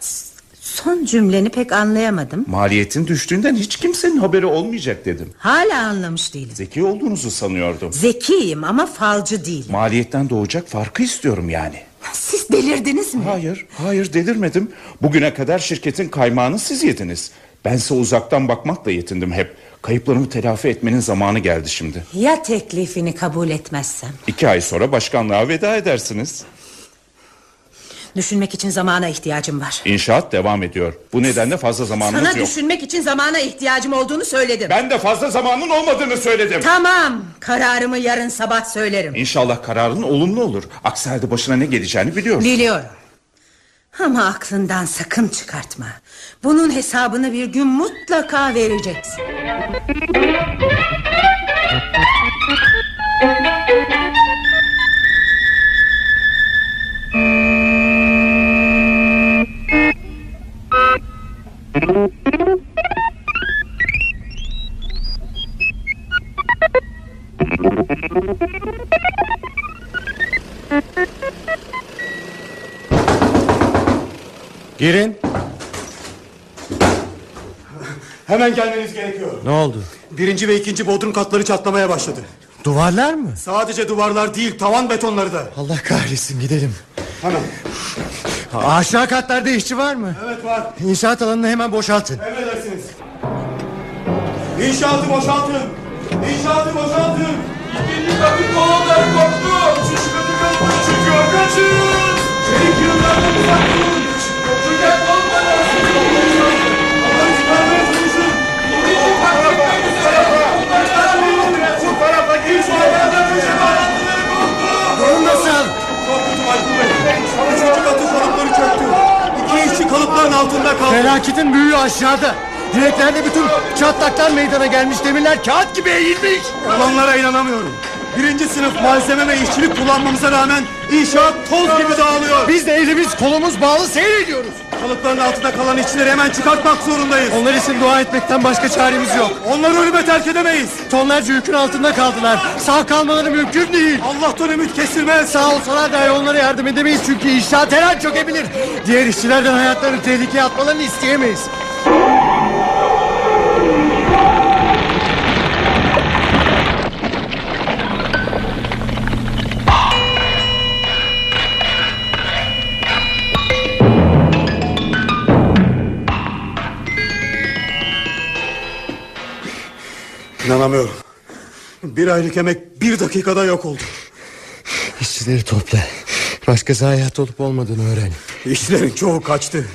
Son cümleni pek anlayamadım. Maliyetin düştüğünden hiç kimsenin haberi olmayacak dedim. Hala anlamış değilim. Zeki olduğunuzu sanıyordum. Zekiyim ama falcı değilim. Maliyetten doğacak farkı istiyorum yani. Siz delirdiniz mi? Hayır, hayır delirmedim. Bugüne kadar şirketin kaymağını siz yediniz. Bense uzaktan bakmakla yetindim hep. Kayıplarımı telafi etmenin zamanı geldi şimdi. Ya teklifini kabul etmezsem? İki ay sonra başkanlığa veda edersiniz. Düşünmek için zamana ihtiyacım var. İnşaat devam ediyor. Bu nedenle fazla zamanımız Sana yok. düşünmek için zamana ihtiyacım olduğunu söyledim. Ben de fazla zamanın olmadığını söyledim. Tamam. Kararımı yarın sabah söylerim. İnşallah kararın olumlu olur. Aksi halde başına ne geleceğini biliyorsun. Biliyorum. Ama aklından sakın çıkartma. Bunun hesabını bir gün mutlaka vereceksin. Thank you. Girin. Hemen gelmeniz gerekiyor. Ne oldu? Birinci ve ikinci bodrum katları çatlamaya başladı. Duvarlar mı? Sadece duvarlar değil tavan betonları da. Allah kahretsin gidelim. Hemen. Aşağı katlarda işçi var mı? Evet var. İnşaat alanını hemen boşaltın. Emredersiniz. İnşaatı boşaltın. İnşaatı boşaltın. İkinci katın kolonları koptu. Üçüncü katın kalıpları çıkıyor. Kaçın. Çelik yığınlardan uzak durun. Kalıpların altında kaldı. Felaketin büyüğü aşağıda. Direklerde bütün çatlaklar meydana gelmiş. Demirler kağıt gibi eğilmiş. Olanlara inanamıyorum. Birinci sınıf malzeme ve işçilik kullanmamıza rağmen inşaat toz gibi dağılıyor. Biz de elimiz kolumuz bağlı seyrediyoruz. Kalıpların altında kalan işçileri hemen çıkartmak zorundayız. Onlar için dua etmekten başka çaremiz yok. Onları ölüme terk edemeyiz. Tonlarca yükün altında kaldılar. Sağ kalmaları mümkün değil. Allah'tan ümit kesilmez. Sağ olsalar dahi onlara yardım edemeyiz çünkü inşaat her an çökebilir. Diğer işçilerden hayatlarını tehlikeye atmalarını isteyemeyiz. İnanamıyorum. Bir aylık emek bir dakikada yok oldu. İşçileri topla. Başka zayiat olup olmadığını öğren. İşlerin çoğu kaçtı.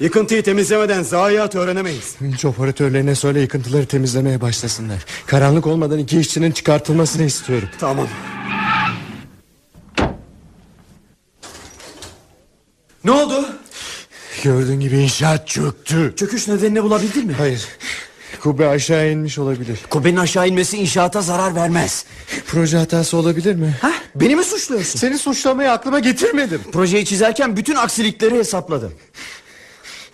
Yıkıntıyı temizlemeden zayiat öğrenemeyiz. Vinç operatörlerine söyle yıkıntıları temizlemeye başlasınlar. Karanlık olmadan iki işçinin çıkartılmasını istiyorum. Tamam. Ne oldu? Gördüğün gibi inşaat çöktü. Çöküş nedenini bulabildin mi? Hayır. Kubbe aşağı inmiş olabilir. Kubbenin aşağı inmesi inşaata zarar vermez. Proje hatası olabilir mi? Ha? Beni mi suçluyorsun? Seni suçlamayı aklıma getirmedim. Projeyi çizerken bütün aksilikleri hesapladım.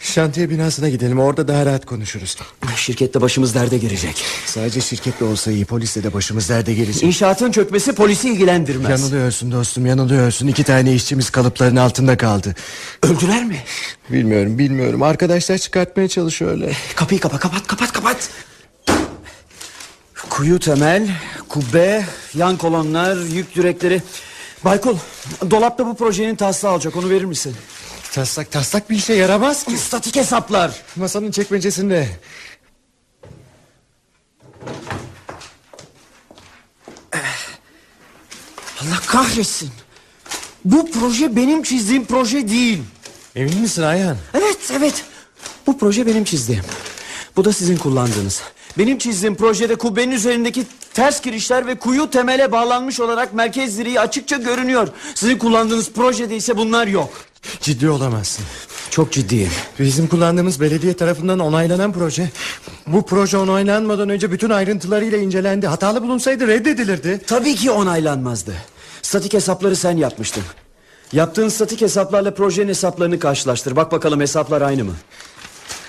Şantiye binasına gidelim orada daha rahat konuşuruz. Şirkette başımız derde girecek. Sadece şirketle olsa iyi polisle de başımız derde gelecek. İnşaatın çökmesi polisi ilgilendirmez. Yanılıyorsun dostum yanılıyorsun. İki tane işçimiz kalıpların altında kaldı. Öldüler mi? Bilmiyorum bilmiyorum. Arkadaşlar çıkartmaya çalışıyorlar. Kapıyı kapa kapat kapat kapat. Kuyu temel, kubbe, yan kolonlar, yük direkleri. Baykul, dolapta bu projenin taslağı alacak onu verir misin? Taslak taslak bir işe yaramaz ki. Statik hesaplar. Masanın çekmecesinde. Allah kahretsin. Bu proje benim çizdiğim proje değil. Emin misin Ayhan? Evet evet. Bu proje benim çizdiğim. Bu da sizin kullandığınız. Benim çizdiğim projede kubbenin üzerindeki ters girişler ve kuyu temele bağlanmış olarak merkez direği açıkça görünüyor. Sizin kullandığınız projede ise bunlar yok. Ciddi olamazsın. Çok ciddiyim. Bizim kullandığımız belediye tarafından onaylanan proje. Bu proje onaylanmadan önce bütün ayrıntılarıyla incelendi. Hatalı bulunsaydı reddedilirdi. Tabii ki onaylanmazdı. Statik hesapları sen yapmıştın. Yaptığın statik hesaplarla projenin hesaplarını karşılaştır. Bak bakalım hesaplar aynı mı?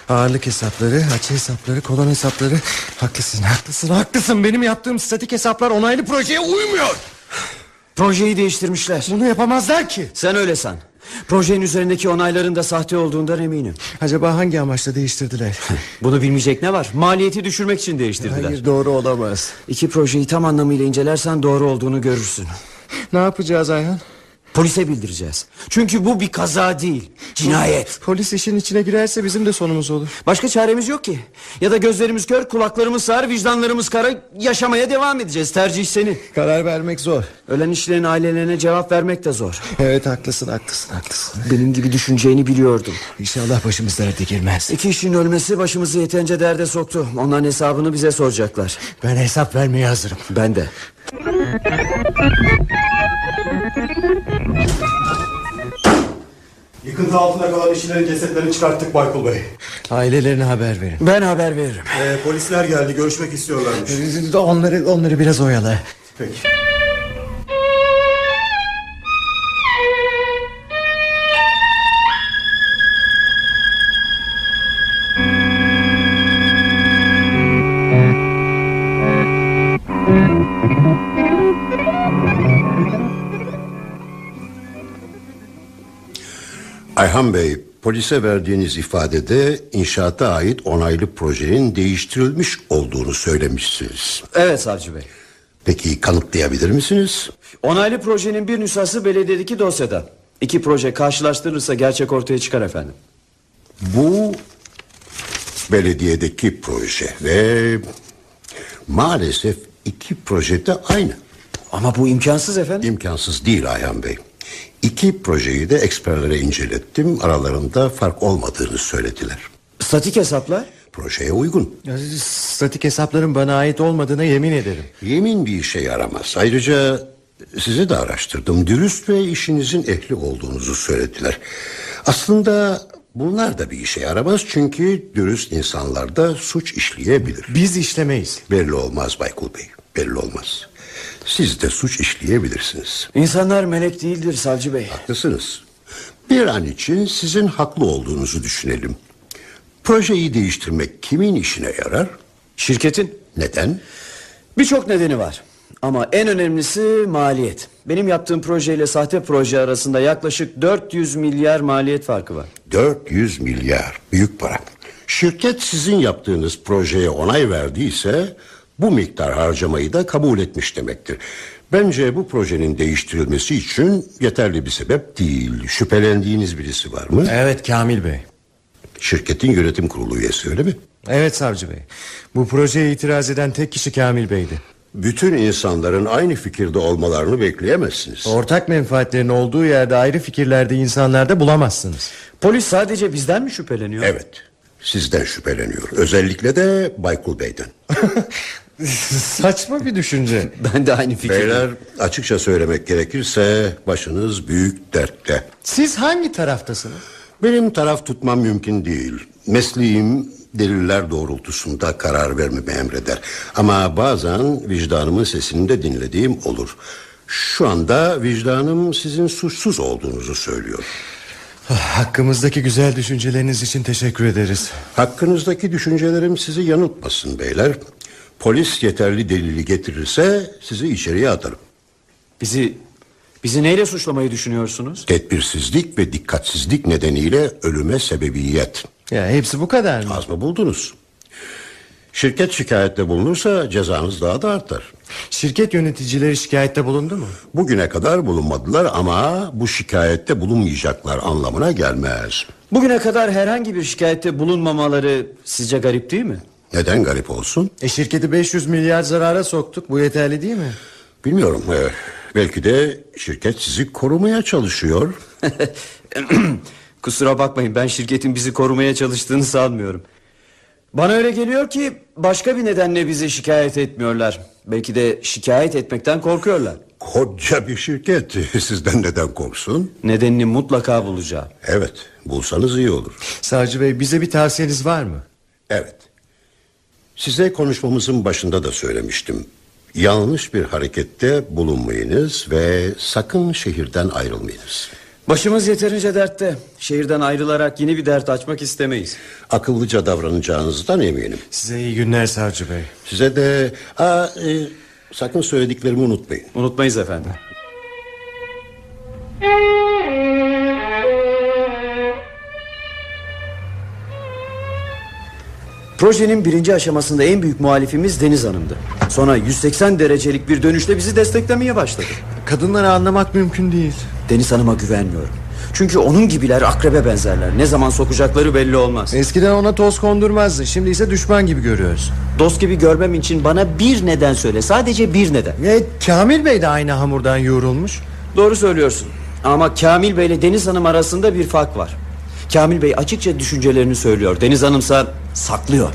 Ağırlık hesapları, açı hesapları, kolon hesapları. Haklısın, haklısın, haklısın. Benim yaptığım statik hesaplar onaylı projeye uymuyor. Projeyi değiştirmişler. Bunu yapamazlar ki. Sen öyle san. Projenin üzerindeki onayların da sahte olduğundan eminim. Acaba hangi amaçla değiştirdiler? Bunu bilmeyecek ne var? Maliyeti düşürmek için değiştirdiler. Hayır doğru olamaz. İki projeyi tam anlamıyla incelersen doğru olduğunu görürsün. Ne yapacağız Ayhan? Polise bildireceğiz. Çünkü bu bir kaza değil. Cinayet. Polis işin içine girerse bizim de sonumuz olur. Başka çaremiz yok ki. Ya da gözlerimiz kör, kulaklarımız sağır, vicdanlarımız kara yaşamaya devam edeceğiz. Tercih senin. Karar vermek zor. Ölen işlerin ailelerine cevap vermek de zor. Evet haklısın haklısın haklısın. Benim gibi düşüneceğini biliyordum. İnşallah başımız derde girmez. İki işin ölmesi başımızı yeterince derde soktu. Onların hesabını bize soracaklar. Ben hesap vermeye hazırım. Ben de. Yıkıntı altında kalan işçilerin cesetlerini çıkarttık Baykul Bey. Ailelerine haber verin. Ben haber veririm. Ee, polisler geldi görüşmek istiyorlarmış. Onları onları biraz oyala. Peki. Ayhan Bey, polise verdiğiniz ifadede inşaata ait onaylı projenin değiştirilmiş olduğunu söylemişsiniz. Evet savcı bey. Peki kanıtlayabilir misiniz? Onaylı projenin bir nüshası belediyedeki dosyada. İki proje karşılaştırılırsa gerçek ortaya çıkar efendim. Bu belediyedeki proje ve maalesef iki projede aynı. Ama bu imkansız efendim. İmkansız değil Ayhan Bey. İki projeyi de eksperlere incelettim. Aralarında fark olmadığını söylediler. Statik hesaplar? Projeye uygun. Statik hesapların bana ait olmadığına yemin ederim. Yemin bir işe yaramaz. Ayrıca sizi de araştırdım. Dürüst ve işinizin ehli olduğunuzu söylediler. Aslında bunlar da bir işe yaramaz. Çünkü dürüst insanlar da suç işleyebilir. Biz işlemeyiz. Belli olmaz Baykul Bey. Belli olmaz. Siz de suç işleyebilirsiniz. İnsanlar melek değildir savcı bey. Haklısınız. Bir an için sizin haklı olduğunuzu düşünelim. Projeyi değiştirmek kimin işine yarar? Şirketin Neden? birçok nedeni var. Ama en önemlisi maliyet. Benim yaptığım projeyle sahte proje arasında yaklaşık 400 milyar maliyet farkı var. 400 milyar büyük para. Şirket sizin yaptığınız projeye onay verdiyse bu miktar harcamayı da kabul etmiş demektir. Bence bu projenin değiştirilmesi için yeterli bir sebep değil. Şüphelendiğiniz birisi var mı? Evet Kamil Bey. Şirketin yönetim kurulu üyesi öyle mi? Evet savcı bey. Bu projeye itiraz eden tek kişi Kamil Bey'di. Bütün insanların aynı fikirde olmalarını bekleyemezsiniz. Ortak menfaatlerin olduğu yerde ayrı fikirlerde insanlarda bulamazsınız. Polis sadece bizden mi şüpheleniyor? Evet. Sizden şüpheleniyor. Özellikle de Baykul Bey'den. Saçma bir düşünce. Ben de aynı fikirdeyim. Beyler açıkça söylemek gerekirse başınız büyük dertte. Siz hangi taraftasınız? Benim taraf tutmam mümkün değil. Mesleğim deliller doğrultusunda karar vermemi emreder. Ama bazen vicdanımın sesini de dinlediğim olur. Şu anda vicdanım sizin suçsuz olduğunuzu söylüyor. Hakkımızdaki güzel düşünceleriniz için teşekkür ederiz. Hakkınızdaki düşüncelerim sizi yanıltmasın beyler. Polis yeterli delili getirirse sizi içeriye atarım. Bizi bizi neyle suçlamayı düşünüyorsunuz? Tedbirsizlik ve dikkatsizlik nedeniyle ölüme sebebiyet. Ya hepsi bu kadar mı? Az mı buldunuz? Şirket şikayette bulunursa cezanız daha da artar. Şirket yöneticileri şikayette bulundu mu? Bugüne kadar bulunmadılar ama bu şikayette bulunmayacaklar anlamına gelmez. Bugüne kadar herhangi bir şikayette bulunmamaları sizce garip değil mi? Neden garip olsun? E şirketi 500 milyar zarara soktuk. Bu yeterli değil mi? Bilmiyorum. Ee, belki de şirket sizi korumaya çalışıyor. Kusura bakmayın ben şirketin bizi korumaya çalıştığını sanmıyorum. Bana öyle geliyor ki başka bir nedenle bizi şikayet etmiyorlar. Belki de şikayet etmekten korkuyorlar. Koca bir şirket. Sizden neden korksun? Nedenini mutlaka bulacağım. Evet, bulsanız iyi olur. Savcı Bey bize bir tavsiyeniz var mı? Evet. Size konuşmamızın başında da söylemiştim. Yanlış bir harekette bulunmayınız ve sakın şehirden ayrılmayınız. Başımız yeterince dertte. Şehirden ayrılarak yeni bir dert açmak istemeyiz. Akıllıca davranacağınızdan eminim. Size iyi günler Savcı Bey. Size de aa, e, sakın söylediklerimi unutmayın. Unutmayız efendim. Projenin birinci aşamasında en büyük muhalifimiz Deniz Hanım'dı. Sonra 180 derecelik bir dönüşle bizi desteklemeye başladı. Kadınları anlamak mümkün değil. Deniz Hanım'a güvenmiyorum. Çünkü onun gibiler akrebe benzerler. Ne zaman sokacakları belli olmaz. Eskiden ona toz kondurmazdı. Şimdi ise düşman gibi görüyoruz. Dost gibi görmem için bana bir neden söyle. Sadece bir neden. E, Kamil Bey de aynı hamurdan yoğrulmuş. Doğru söylüyorsun. Ama Kamil Bey ile Deniz Hanım arasında bir fark var. Kamil Bey açıkça düşüncelerini söylüyor. Deniz Hanımsa saklıyor.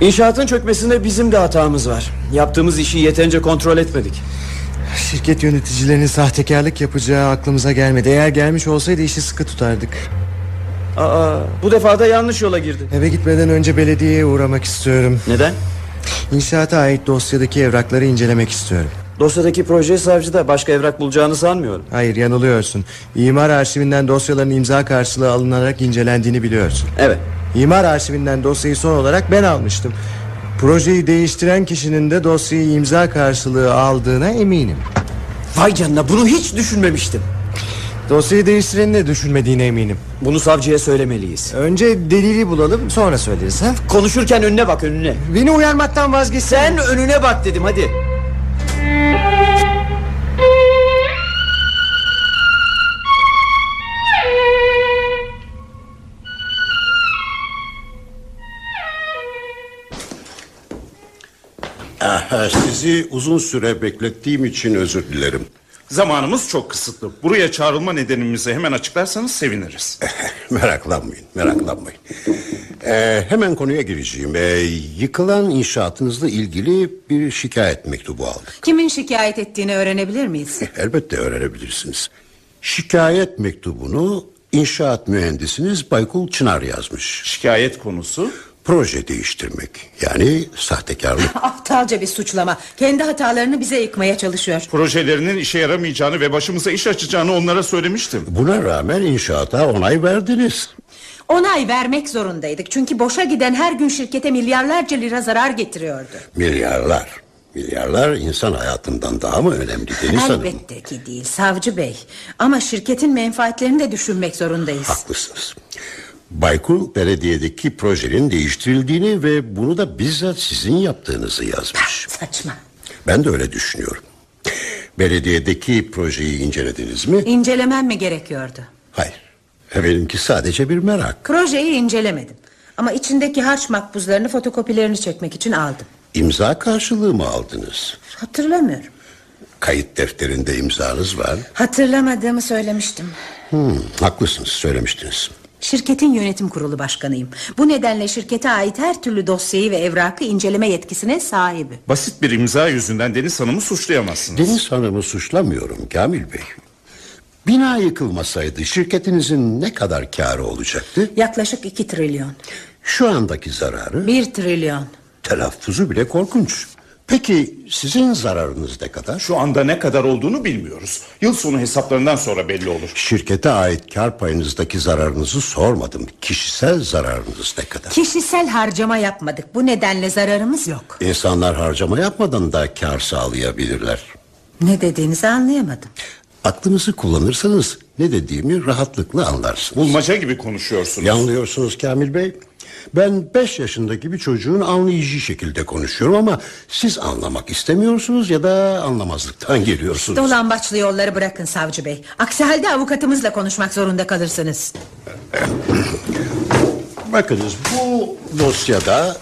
İnşaatın çökmesinde bizim de hatamız var. Yaptığımız işi yeterince kontrol etmedik. Şirket yöneticilerinin sahtekarlık yapacağı aklımıza gelmedi. Eğer gelmiş olsaydı işi sıkı tutardık. Aa, bu defa da yanlış yola girdi. Eve gitmeden önce belediyeye uğramak istiyorum. Neden? İnşaata ait dosyadaki evrakları incelemek istiyorum. Dosyadaki proje savcıda başka evrak bulacağını sanmıyorum. Hayır yanılıyorsun. İmar arşivinden dosyaların imza karşılığı alınarak incelendiğini biliyorsun. Evet. İmar arşivinden dosyayı son olarak ben almıştım. Projeyi değiştiren kişinin de dosyayı imza karşılığı aldığına eminim. Vay canına bunu hiç düşünmemiştim. Dosyayı değiştirenin de düşünmediğine eminim. Bunu savcıya söylemeliyiz. Önce delili bulalım sonra söyleriz ha. Konuşurken önüne bak önüne. Beni uyarmaktan vazgeçsen. Sen önüne bak dedim hadi. Sizi uzun süre beklettiğim için özür dilerim. Zamanımız çok kısıtlı. Buraya çağrılma nedenimizi hemen açıklarsanız seviniriz. meraklanmayın, meraklanmayın. Ee, hemen konuya gireceğim. Ee, yıkılan inşaatınızla ilgili bir şikayet mektubu aldık. Kimin şikayet ettiğini öğrenebilir miyiz? Elbette öğrenebilirsiniz. Şikayet mektubunu inşaat mühendisiniz Baykul Çınar yazmış. Şikayet konusu Proje değiştirmek yani sahtekarlık. Aptalca bir suçlama. Kendi hatalarını bize yıkmaya çalışıyor. projelerinin işe yaramayacağını ve başımıza iş açacağını onlara söylemiştim. Buna rağmen inşaata onay verdiniz. Onay vermek zorundaydık. Çünkü boşa giden her gün şirkete milyarlarca lira zarar getiriyordu. Milyarlar. Milyarlar insan hayatından daha mı önemli Deniz Hanım? Elbette ki değil savcı bey. Ama şirketin menfaatlerini de düşünmek zorundayız. Haklısınız. Baykul belediyedeki projenin değiştirildiğini ve bunu da bizzat sizin yaptığınızı yazmış. Saçma. Ben de öyle düşünüyorum. Belediyedeki projeyi incelediniz mi? İncelemem mi gerekiyordu? Hayır. Benimki sadece bir merak. Projeyi incelemedim. Ama içindeki harç makbuzlarını fotokopilerini çekmek için aldım. İmza karşılığı mı aldınız? Hatırlamıyorum. Kayıt defterinde imzanız var. Hatırlamadığımı söylemiştim. Hmm, haklısınız söylemiştiniz. Şirketin yönetim kurulu başkanıyım. Bu nedenle şirkete ait her türlü dosyayı ve evrakı inceleme yetkisine sahibi. Basit bir imza yüzünden Deniz Hanım'ı suçlayamazsınız. Deniz Hanım'ı suçlamıyorum Kamil Bey. Bina yıkılmasaydı şirketinizin ne kadar karı olacaktı? Yaklaşık iki trilyon. Şu andaki zararı Bir trilyon. telaffuzu bile korkunç. Peki sizin zararınız ne kadar? Şu anda ne kadar olduğunu bilmiyoruz. Yıl sonu hesaplarından sonra belli olur. Şirkete ait kar payınızdaki zararınızı sormadım. Kişisel zararınız ne kadar? Kişisel harcama yapmadık. Bu nedenle zararımız yok. İnsanlar harcama yapmadan da kar sağlayabilirler. Ne dediğinizi anlayamadım. Aklınızı kullanırsanız ne dediğimi rahatlıkla anlarsınız. Bulmaca gibi konuşuyorsunuz. Yanılıyorsunuz Kamil Bey. Ben beş yaşındaki bir çocuğun anlayıcı şekilde konuşuyorum ama siz anlamak istemiyorsunuz ya da anlamazlıktan geliyorsunuz. Dolambaçlı yolları bırakın savcı bey. Aksi halde avukatımızla konuşmak zorunda kalırsınız. Bakınız bu dosyada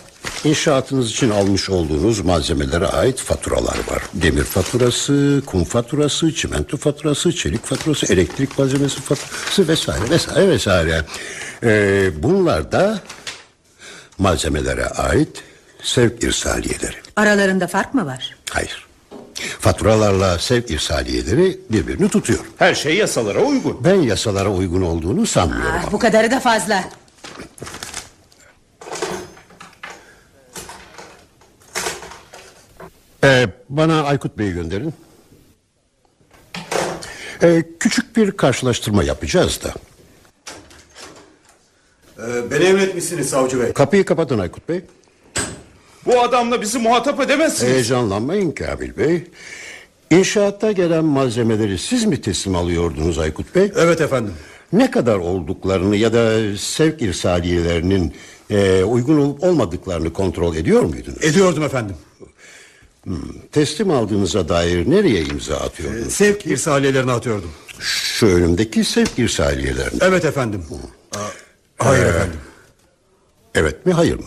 inşaatınız için almış olduğunuz malzemelere ait faturalar var. Demir faturası, kum faturası, çimento faturası, çelik faturası, elektrik malzemesi faturası vesaire vesaire vesaire. Ee, bunlar da malzemelere ait sevk irsaliyeleri. Aralarında fark mı var? Hayır. Faturalarla sevk irsaliyeleri birbirini tutuyor. Her şey yasalara uygun. Ben yasalara uygun olduğunu sanmıyorum. Ah, bu kadarı da fazla. Ee, bana Aykut Bey'i gönderin. Ee, küçük bir karşılaştırma yapacağız da. Ee, beni emretmişsiniz savcı bey. Kapıyı kapatın Aykut Bey. Bu adamla bizi muhatap edemezsiniz. Heyecanlanmayın Kamil Bey. İnşaatta gelen malzemeleri siz mi teslim alıyordunuz Aykut Bey? Evet efendim. Ne kadar olduklarını ya da sevk irsaliyelerinin e, uygun olup olmadıklarını kontrol ediyor muydunuz? Ediyordum efendim. Teslim aldığınıza dair nereye imza atıyordunuz? Sevk irsaliyelerini atıyordum. Şu önümdeki sevk irsaliyelerine. Evet efendim. Aa, hayır efendim. Evet mi hayır mı?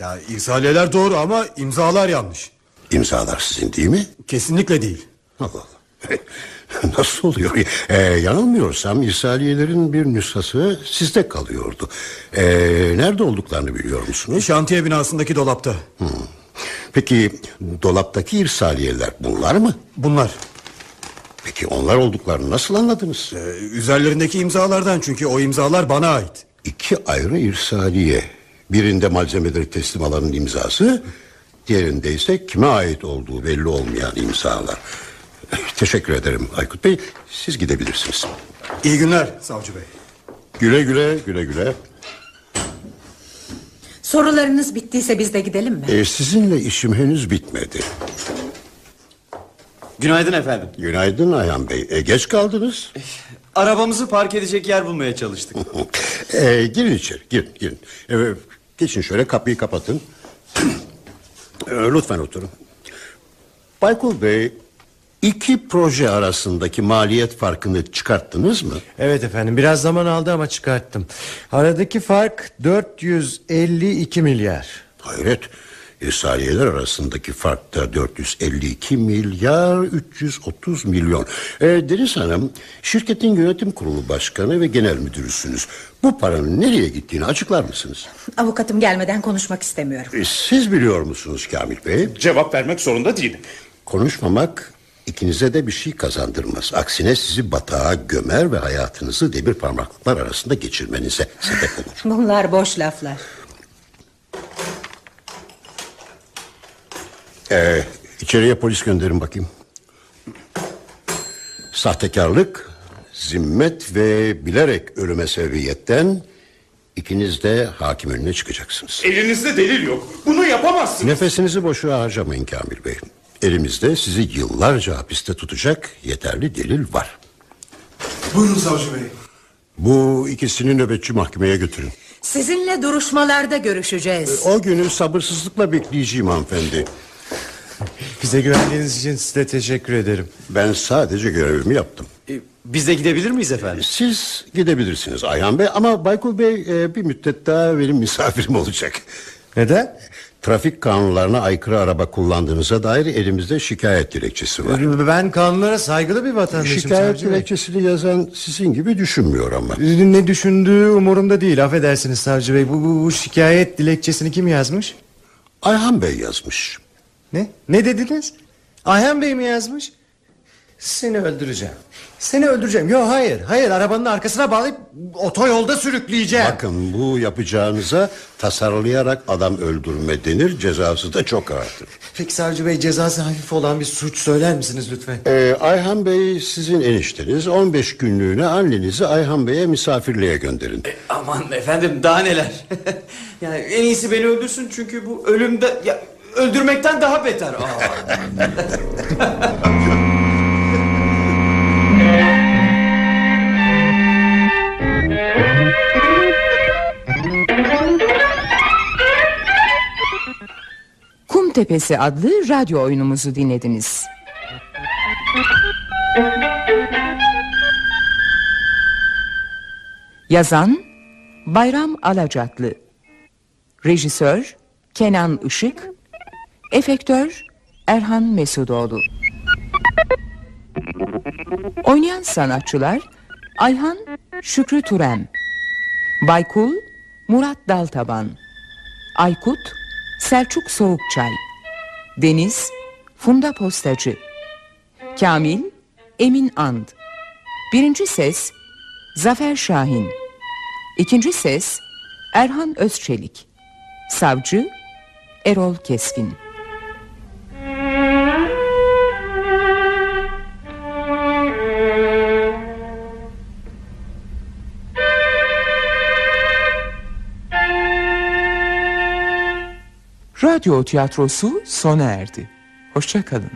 Ya irsaliyeler doğru ama imzalar yanlış. İmzalar sizin değil mi? Kesinlikle değil. Allah Allah. Nasıl oluyor? Ee, yanılmıyorsam irsaliyelerin bir nüshası sizde kalıyordu. Ee, nerede olduklarını biliyor musunuz? Şantiye binasındaki dolapta. Peki dolaptaki irsaliyeler bunlar mı? Bunlar. Peki onlar olduklarını nasıl anladınız? Ee, üzerlerindeki imzalardan çünkü o imzalar bana ait. İki ayrı irsaliye. Birinde malzemeleri teslim alanın imzası... ...diğerinde ise kime ait olduğu belli olmayan imzalar. Teşekkür ederim Aykut Bey. Siz gidebilirsiniz. İyi günler savcı bey. Güle güle güle güle. Sorularınız bittiyse biz de gidelim mi? Ee, sizinle işim henüz bitmedi. Günaydın efendim. Günaydın Ayhan Bey. E, geç kaldınız. Arabamızı park edecek yer bulmaya çalıştık. Ee, girin içeri girin girin. Ee, geçin şöyle kapıyı kapatın. Ee, lütfen oturun. Baykul Bey iki proje arasındaki maliyet farkını çıkarttınız mı? Evet efendim biraz zaman aldı ama çıkarttım. Aradaki fark 452 milyar. Hayret. E, saniyeler arasındaki fark da 452 milyar 330 milyon. E, Deniz Hanım şirketin yönetim kurulu başkanı ve genel müdürüsünüz. Bu paranın nereye gittiğini açıklar mısınız? Avukatım gelmeden konuşmak istemiyorum. E, siz biliyor musunuz Kamil Bey? Cevap vermek zorunda değilim. Konuşmamak ikinize de bir şey kazandırmaz. Aksine sizi batağa gömer ve hayatınızı demir parmaklıklar arasında geçirmenize sebep olur. Bunlar boş laflar. Ee, içeriye polis gönderin bakayım. Sahtekarlık, zimmet ve bilerek ölüme sebebiyetten ikiniz de hakim önüne çıkacaksınız. Elinizde delil yok. Bunu yapamazsınız. Nefesinizi boşuna harcamayın Kamil Bey. Elimizde sizi yıllarca hapiste tutacak yeterli delil var. Buyurun savcı bey. Bu ikisini nöbetçi mahkemeye götürün. Sizinle duruşmalarda görüşeceğiz. O günü sabırsızlıkla bekleyeceğim hanımefendi. Bize güvendiğiniz için size teşekkür ederim. Ben sadece görevimi yaptım. E, Biz de gidebilir miyiz efendim? Siz gidebilirsiniz Ayhan Bey ama Baykul Bey e, bir müddet daha benim misafirim olacak. Neden? Trafik kanunlarına aykırı araba kullandığınıza dair elimizde şikayet dilekçesi var. Ben kanunlara saygılı bir vatandaşım Şikayet bey. dilekçesini yazan sizin gibi düşünmüyor ama. Ne düşündüğü umurumda değil affedersiniz savcı bey. Bu, bu, bu şikayet dilekçesini kim yazmış? Ayhan Bey yazmış. Ne? Ne dediniz? Ayhan Bey mi yazmış? Seni öldüreceğim. Seni öldüreceğim. Yok hayır. Hayır arabanın arkasına bağlayıp otoyolda sürükleyeceğim. Bakın bu yapacağınıza tasarlayarak adam öldürme denir. Cezası da çok ağırdır. Peki savcı bey cezası hafif olan bir suç söyler misiniz lütfen? Ee, Ayhan Bey sizin enişteniz 15 günlüğüne annenizi Ayhan Bey'e misafirliğe gönderin. Aman efendim daha neler. yani en iyisi beni öldürsün çünkü bu ölümde ya, öldürmekten daha beter. Aa. Kum Tepesi adlı radyo oyunumuzu dinlediniz. Yazan Bayram Alacatlı Rejisör Kenan Işık Efektör Erhan Mesudoğlu. Oynayan sanatçılar Ayhan Şükrü Turem Baykul Murat Daltaban Aykut Selçuk Soğukçay Deniz Funda Postacı Kamil Emin And Birinci ses Zafer Şahin. İkinci ses Erhan Özçelik. Savcı Erol Keskin Radyo tiyatrosu sona erdi. Hoşça kalın.